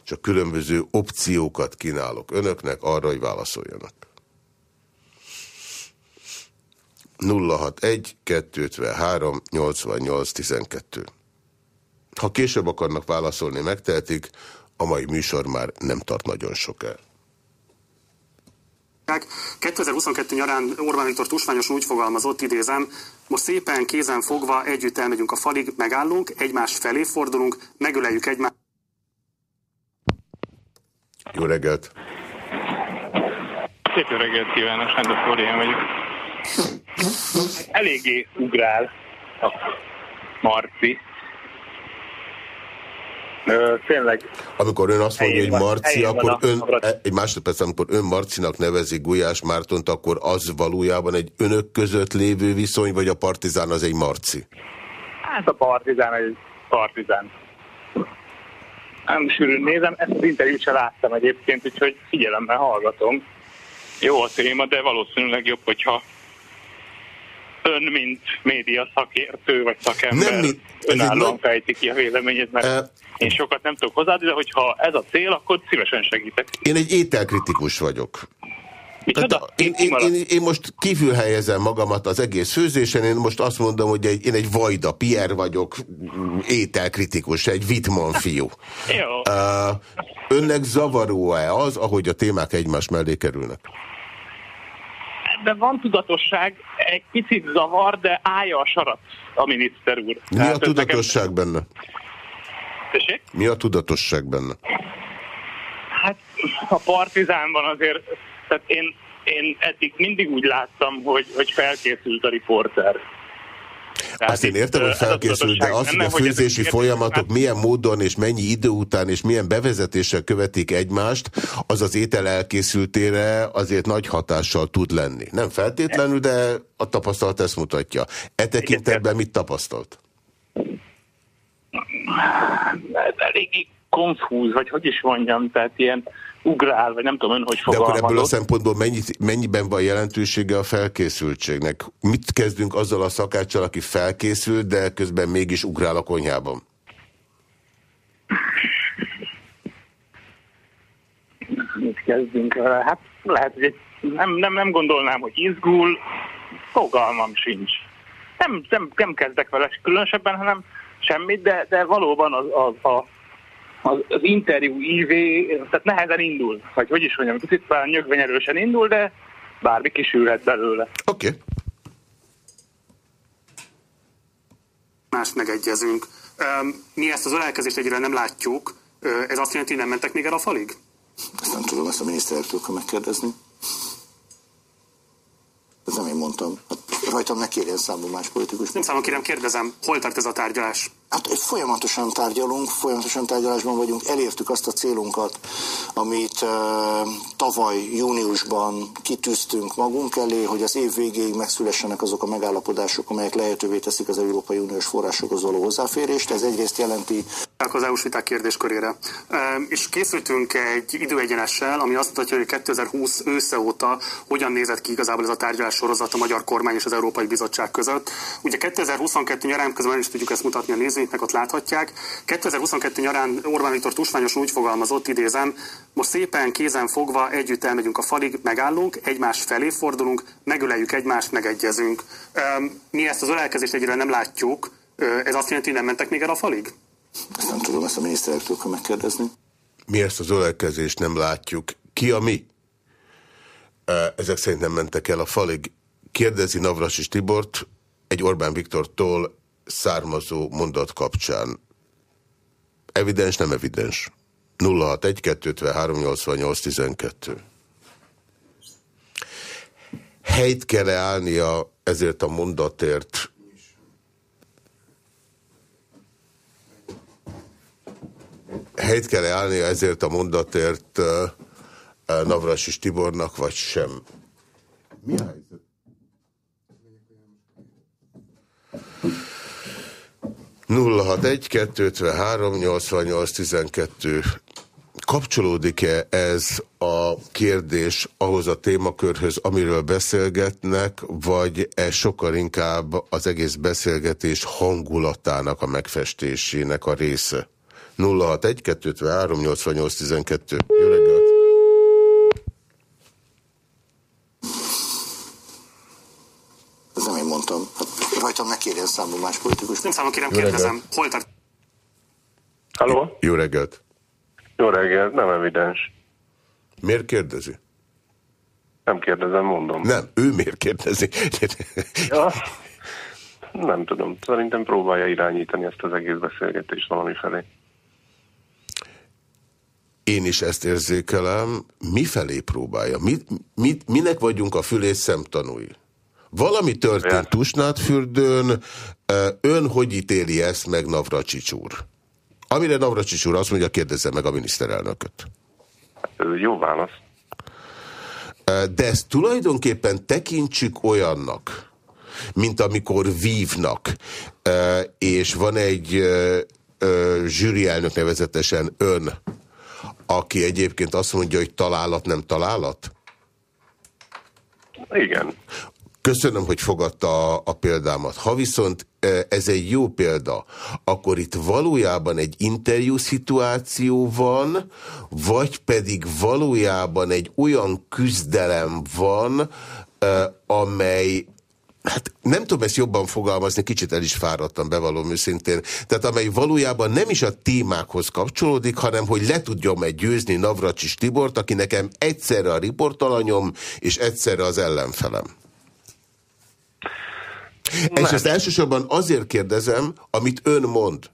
Csak különböző opciókat kínálok önöknek arra, hogy válaszoljanak. 061 253 88 12 Ha később akarnak válaszolni, megtehetik, a mai műsor már nem tart nagyon soká. 2022 nyarán Orbán Viktor tusványosan úgy fogalmazott, idézem, most szépen kézen fogva együtt elmegyünk a falig, megállunk, egymás felé fordulunk, megöleljük egymást. Jó reggelt! Szép jó reggelt kívánok, Sándor Florian vagyok. Eléggé ugrál a Marci. Ö, tényleg. Amikor ön azt mondja, hogy Marci, akkor ön, a... egy másodperc, amikor ön Marcinak nevezi Gulyás Mártont, akkor az valójában egy önök között lévő viszony, vagy a partizán az egy Marci? Hát a partizán egy partizán nem sűrűn nézem, ezt az interjút sem láttam egyébként, úgyhogy figyelemmel hallgatom. Jó a téma, de valószínűleg jobb, hogyha ön, mint média szakértő vagy szakember nem, önállóan fejti ki a véleményét, mert uh, én sokat nem tudok hozzáadni, de hogyha ez a cél, akkor szívesen segítek. Én egy ételkritikus vagyok. Tehát én, én, én, én most kívül helyezem magamat az egész főzésen, én most azt mondom, hogy egy, én egy Vajda Pierre vagyok, ételkritikus, egy Wittmann fiú. Jó. Uh, önnek zavaró-e az, ahogy a témák egymás mellé kerülnek? De van tudatosság, egy picit zavar, de állja a sarat a miniszter úr. Mi Tehát a tudatosság nekem... benne? Tessék? Mi a tudatosság benne? Hát a partizánban azért tehát én, én eddig mindig úgy láttam, hogy, hogy felkészült a riporter. Tehát Azt én értem, hogy felkészült, de az, hogy a főzési folyamatok milyen módon és mennyi idő után és milyen bevezetéssel követik egymást, az az étel elkészültére azért nagy hatással tud lenni. Nem feltétlenül, de a tapasztalat ezt mutatja. E tekintetben mit tapasztalt? Eléggé konfúz, vagy hogy is mondjam, tehát ilyen ugrál, vagy nem tudom ön, hogy fogalmazott. De akkor ebből a szempontból mennyit, mennyiben van jelentősége a felkészültségnek? Mit kezdünk azzal a szakáccsal, aki felkészül, de közben mégis ugrál a konyhában? Mit kezdünk? Hát lehet, hogy nem, nem, nem gondolnám, hogy izgul, fogalmam sincs. Nem, nem, nem kezdek vele különösebben, hanem semmit, de, de valóban az, az, a az, az interjú ívé, tehát nehezen indul. Vagy hogy is mondjam, kicsit talán nyögvenyerősen indul, de bármi kisülhet belőle. Oké. Okay. Más megegyezünk. Mi ezt az ölelkezést egyre nem látjuk. Ez azt jelenti, hogy nem mentek még el a falig? Ezt nem tudom, ezt a miniszterektől kell megkérdezni. Ez nem én mondtam. Hát rajtam ne kérjen számú más politikus. Nem számon kérem, kérdezem, hol tart ez a tárgyalás? Hát folyamatosan tárgyalunk, folyamatosan tárgyalásban vagyunk, elértük azt a célunkat, amit uh, tavaly júniusban kitűztünk magunk elé, hogy az év végéig megszülessenek azok a megállapodások, amelyek lehetővé teszik az Európai Uniós forrásokhoz való hozzáférést. Ez egyrészt jelenti... Az EU-s viták kérdéskörére. És készültünk egy időegyenessel, ami azt mutatja, hogy 2020 ősze óta hogyan nézett ki igazából ez a tárgyalás sorozat a magyar kormány és az Európai Bizottság között. Ugye 2022 nyarán közben is tudjuk ezt mutatni a nézők, nézőinknek ott láthatják. 2022 nyarán Orbán Viktor tusványosan úgy fogalmazott, idézem, most szépen kézen fogva együtt elmegyünk a falig, megállunk, egymás felé fordulunk, megöleljük egymást, megegyezünk. Mi ezt az ölelkezést egyre nem látjuk, ez azt jelenti, hogy nem mentek még el a falig? Ezt nem tudom, ezt a miniszterektől kell megkérdezni. Mi ezt az ölelkezést nem látjuk. Ki a mi? Ezek szerint nem mentek el a falig. Kérdezi Navras Tibort egy Orbán Viktortól származó mondat kapcsán. Evidens, nem evidens. 061 253 88 12. Helyt kell -e állnia ezért a mondatért? Helyt kell -e állnia ezért a mondatért uh, Navrasis Tibornak, vagy sem? Mi a helyzet? 061 253 88 12 Kapcsolódik-e ez a kérdés ahhoz a témakörhöz, amiről beszélgetnek, vagy ez sokkal inkább az egész beszélgetés hangulatának a megfestésének a része? 061 253 88 12 Jó reggelt! Ez nem én mondtam. Hát kérjen számú más politikus. Nem számon kérem, kérdezem. Hol tart? Halló? Jó reggelt. Jó reggelt, nem evidens. Miért kérdezi? Nem kérdezem, mondom. Nem, ő miért kérdezi? ja, nem tudom. Szerintem próbálja irányítani ezt az egész beszélgetést valami felé. Én is ezt érzékelem. Mi felé próbálja? Mit, mit, minek vagyunk a fülés szemtanúi? Valami történt Tusnádfürdőn, ön hogy ítéli ezt meg Navracsics úr? Amire Navracsics úr azt mondja, kérdezze meg a miniszterelnököt. Jó válasz. De ezt tulajdonképpen tekintsük olyannak, mint amikor vívnak, és van egy zsűri elnök nevezetesen ön, aki egyébként azt mondja, hogy találat nem találat? Igen. Köszönöm, hogy fogadta a, a példámat. Ha viszont e, ez egy jó példa, akkor itt valójában egy interjú szituáció van, vagy pedig valójában egy olyan küzdelem van, e, amely Hát nem tudom ezt jobban fogalmazni, kicsit el is fáradtam, bevallom őszintén. Tehát amely valójában nem is a témákhoz kapcsolódik, hanem hogy le tudjam egy győzni Navracsis Tibort, aki nekem egyszerre a riportalanyom, és egyszerre az ellenfelem. Nem. És ezt elsősorban azért kérdezem, amit ön mond,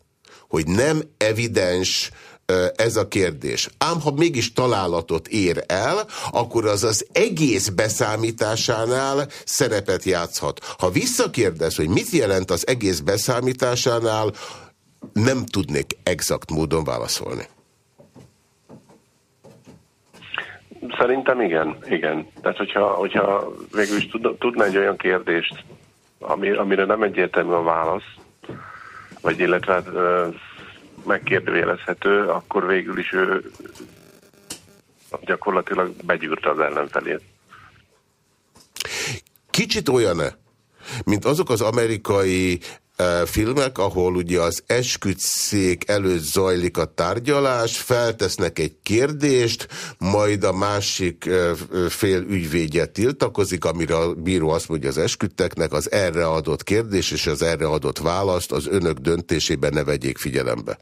hogy nem evidens ez a kérdés. Ám ha mégis találatot ér el, akkor az az egész beszámításánál szerepet játszhat. Ha visszakérdez, hogy mit jelent az egész beszámításánál, nem tudnék exakt módon válaszolni. Szerintem igen, igen. Tehát hogyha, hogyha végül is tudna egy olyan kérdést ami, amire nem egyértelmű a válasz, vagy illetve hát, megkérdőjelezhető, akkor végül is ő gyakorlatilag begyűrte az ellenfelét. Kicsit olyan -e, mint azok az amerikai filmek, ahol ugye az esküdszék előtt zajlik a tárgyalás, feltesznek egy kérdést, majd a másik fél ügyvédje tiltakozik, amire a bíró azt mondja az esküdteknek, az erre adott kérdés és az erre adott választ az önök döntésében ne vegyék figyelembe.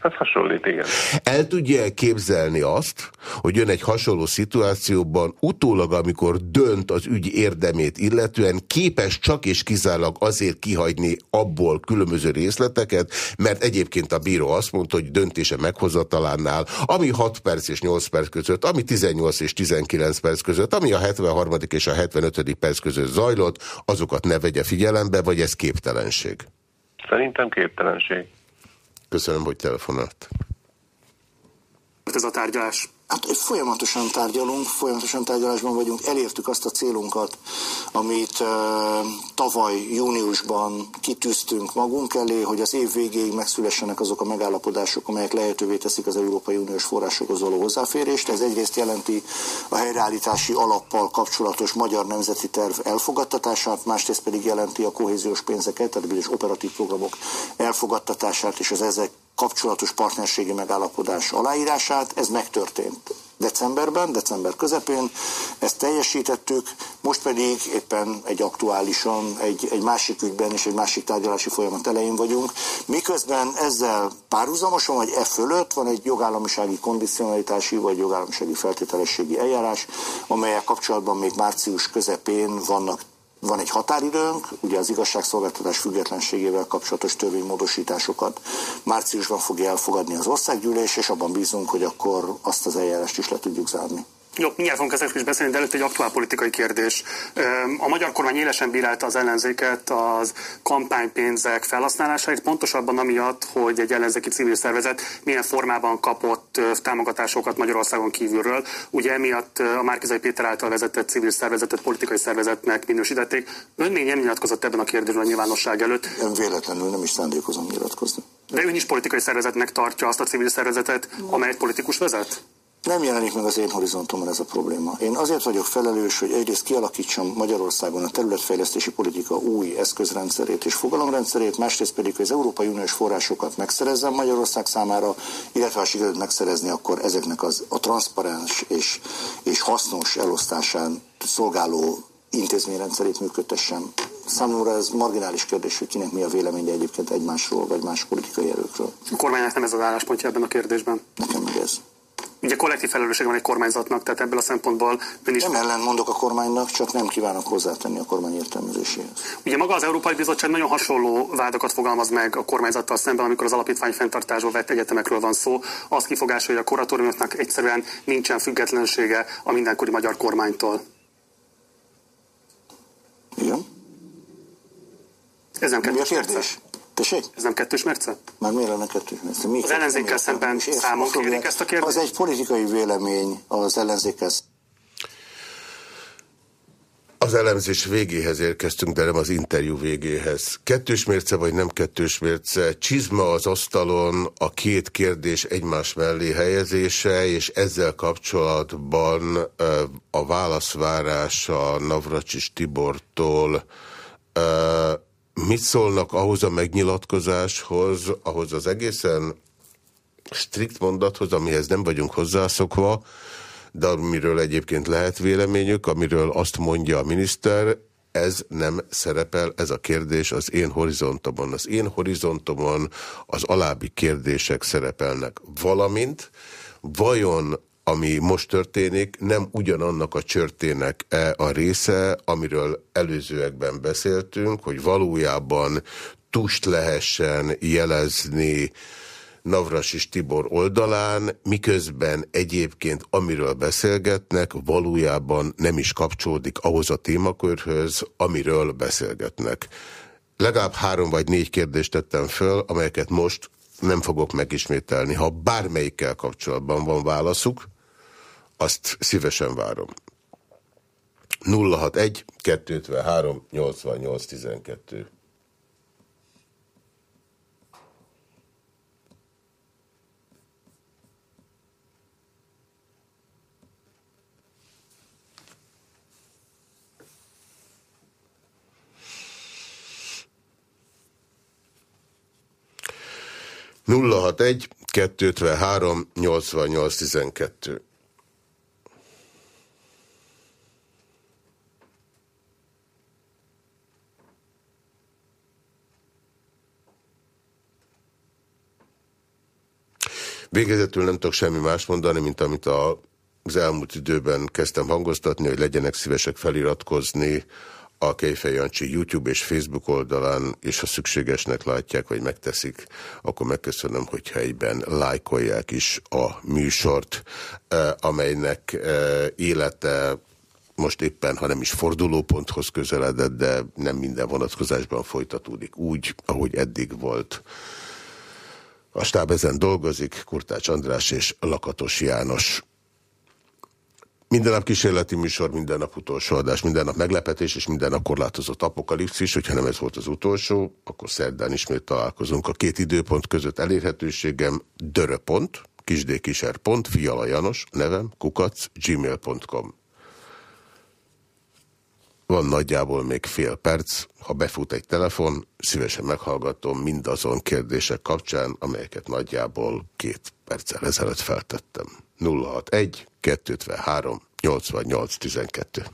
Hát hasonlít, igen. El tudja képzelni azt, hogy ön egy hasonló szituációban utólag, amikor dönt az ügy érdemét illetően, képes csak és kizárólag azért kihagyni abból különböző részleteket, mert egyébként a bíró azt mondta, hogy döntése meghozatalánál, ami 6 perc és 8 perc között, ami 18 és 19 perc között, ami a 73. és a 75. perc között zajlott, azokat ne vegye figyelembe, vagy ez képtelenség? Szerintem képtelenség. Köszönöm, hogy telefonált. Ez a tárgyalás. Hát folyamatosan tárgyalunk, folyamatosan tárgyalásban vagyunk, elértük azt a célunkat, amit uh, tavaly júniusban kitűztünk magunk elé, hogy az év végéig megszülessenek azok a megállapodások, amelyek lehetővé teszik az Európai Uniós forrásokhoz való hozzáférést. Ez egyrészt jelenti a helyreállítási alappal kapcsolatos magyar nemzeti terv elfogadtatását, másrészt pedig jelenti a kohéziós pénzeket, tehát bizonyos operatív programok elfogadtatását és az ezek kapcsolatos partnerségi megállapodás aláírását. Ez megtörtént decemberben, december közepén, ezt teljesítettük, most pedig éppen egy aktuálisan, egy, egy másik ügyben és egy másik tárgyalási folyamat elején vagyunk, miközben ezzel párhuzamosan, vagy e fölött van egy jogállamisági kondicionalitási, vagy jogállamisági feltételességi eljárás, amelyek kapcsolatban még március közepén vannak van egy határidőnk, ugye az igazságszolgáltatás függetlenségével kapcsolatos törvénymódosításokat márciusban fogja elfogadni az országgyűlés, és abban bízunk, hogy akkor azt az eljárást is le tudjuk zárni. Jó, mindjárt fogunk ezekről is beszélni, de előtt egy aktuál politikai kérdés. A magyar kormány élesen bírálta az ellenzéket az kampánypénzek felhasználásait, pontosabban amiatt, hogy egy ellenzéki civil szervezet milyen formában kapott támogatásokat Magyarországon kívülről. Ugye emiatt a Márkizai Péter által vezetett civil szervezetet politikai szervezetnek minősítették. Ön még nem nyilatkozott ebben a kérdésben a nyilvánosság előtt. Ön véletlenül nem is szándékozom nyilatkozni. De ön is politikai szervezetnek tartja azt a civil szervezetet, amelyet politikus vezet? Nem jelenik meg az én horizontomon ez a probléma. Én azért vagyok felelős, hogy egyrészt kialakítsam Magyarországon a területfejlesztési politika új eszközrendszerét és fogalomrendszerét, másrészt pedig, hogy az Európai Uniós forrásokat megszerezzem Magyarország számára, illetve ha sikerült megszerezni, akkor ezeknek az, a transzparens és, és hasznos elosztásán szolgáló intézményrendszerét működtessem. Számomra ez marginális kérdés, hogy kinek mi a véleménye egyébként egymásról, vagy más politikai erőkről. A kormánynak nem ez az álláspontja ebben a kérdésben? Nekem meg ez. Ugye kollektív felelősség van egy kormányzatnak, tehát ebből a szempontból ön is... Nem ellen mondok a kormánynak, csak nem kívánok hozzátenni a kormány értelmezéséhez. Ugye maga az Európai Bizottság nagyon hasonló vádakat fogalmaz meg a kormányzattal szemben, amikor az alapítvány fenntartásba vett egyetemekről van szó. Az kifogás, hogy a kuratóriumoknak egyszerűen nincsen függetlensége a mindenkori magyar kormánytól. Igen. Ez nem Mi a kérdés? Tessék? Ez nem kettős mérce? Már miért lenne kettős mérce? Mi az ellenzékkel szemben számon kérik ezt a kérdést? Az egy politikai vélemény az ellenzékkel az elemzés végéhez érkeztünk, de nem az interjú végéhez. Kettős mérce vagy nem kettős mérce? Csizma az asztalon a két kérdés egymás mellé helyezése, és ezzel kapcsolatban a válaszvárása Navracsis Tibortól mit szólnak ahhoz a megnyilatkozáshoz, ahhoz az egészen strikt mondathoz, amihez nem vagyunk hozzászokva, de amiről egyébként lehet véleményük, amiről azt mondja a miniszter, ez nem szerepel, ez a kérdés az én horizontomon. Az én horizontomon az alábbi kérdések szerepelnek. Valamint, vajon ami most történik, nem ugyanannak a csörtének -e a része, amiről előzőekben beszéltünk, hogy valójában tust lehessen jelezni Navras és Tibor oldalán, miközben egyébként amiről beszélgetnek, valójában nem is kapcsolódik ahhoz a témakörhöz, amiről beszélgetnek. Legalább három vagy négy kérdést tettem föl, amelyeket most nem fogok megismételni. Ha bármelyikkel kapcsolatban van válaszuk, azt szívesen várom. 061 253 88 12 061 253 88 12 Végezetül nem tudok semmi más mondani, mint amit a, az elmúlt időben kezdtem hangoztatni, hogy legyenek szívesek feliratkozni a Kejfej Jancsi YouTube és Facebook oldalán, és ha szükségesnek látják, vagy megteszik, akkor megköszönöm, hogyha egyben lájkolják is a műsort, eh, amelynek eh, élete most éppen, ha nem is fordulóponthoz közeledett, de nem minden vonatkozásban folytatódik úgy, ahogy eddig volt. A stáb ezen dolgozik, Kurtács András és Lakatos János. Minden nap kísérleti műsor, minden nap utolsó adás, minden nap meglepetés, és minden nap korlátozott apokalipszis. Hogyha nem ez volt az utolsó, akkor szerdán ismét találkozunk. A két időpont között elérhetőségem döröpont, kisdkiser.pont, fiala Janos, nevem, kukac, gmail.com. Van nagyjából még fél perc, ha befut egy telefon, szívesen meghallgatom mindazon kérdések kapcsán, amelyeket nagyjából két perccel ezelőtt feltettem. 061 253 88 12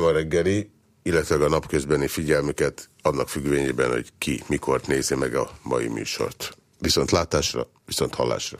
Köszönöm a reggeli, illetve a napközbeni figyelmüket annak függvényében, hogy ki mikor nézi meg a mai műsort. Viszont látásra, viszont hallásra.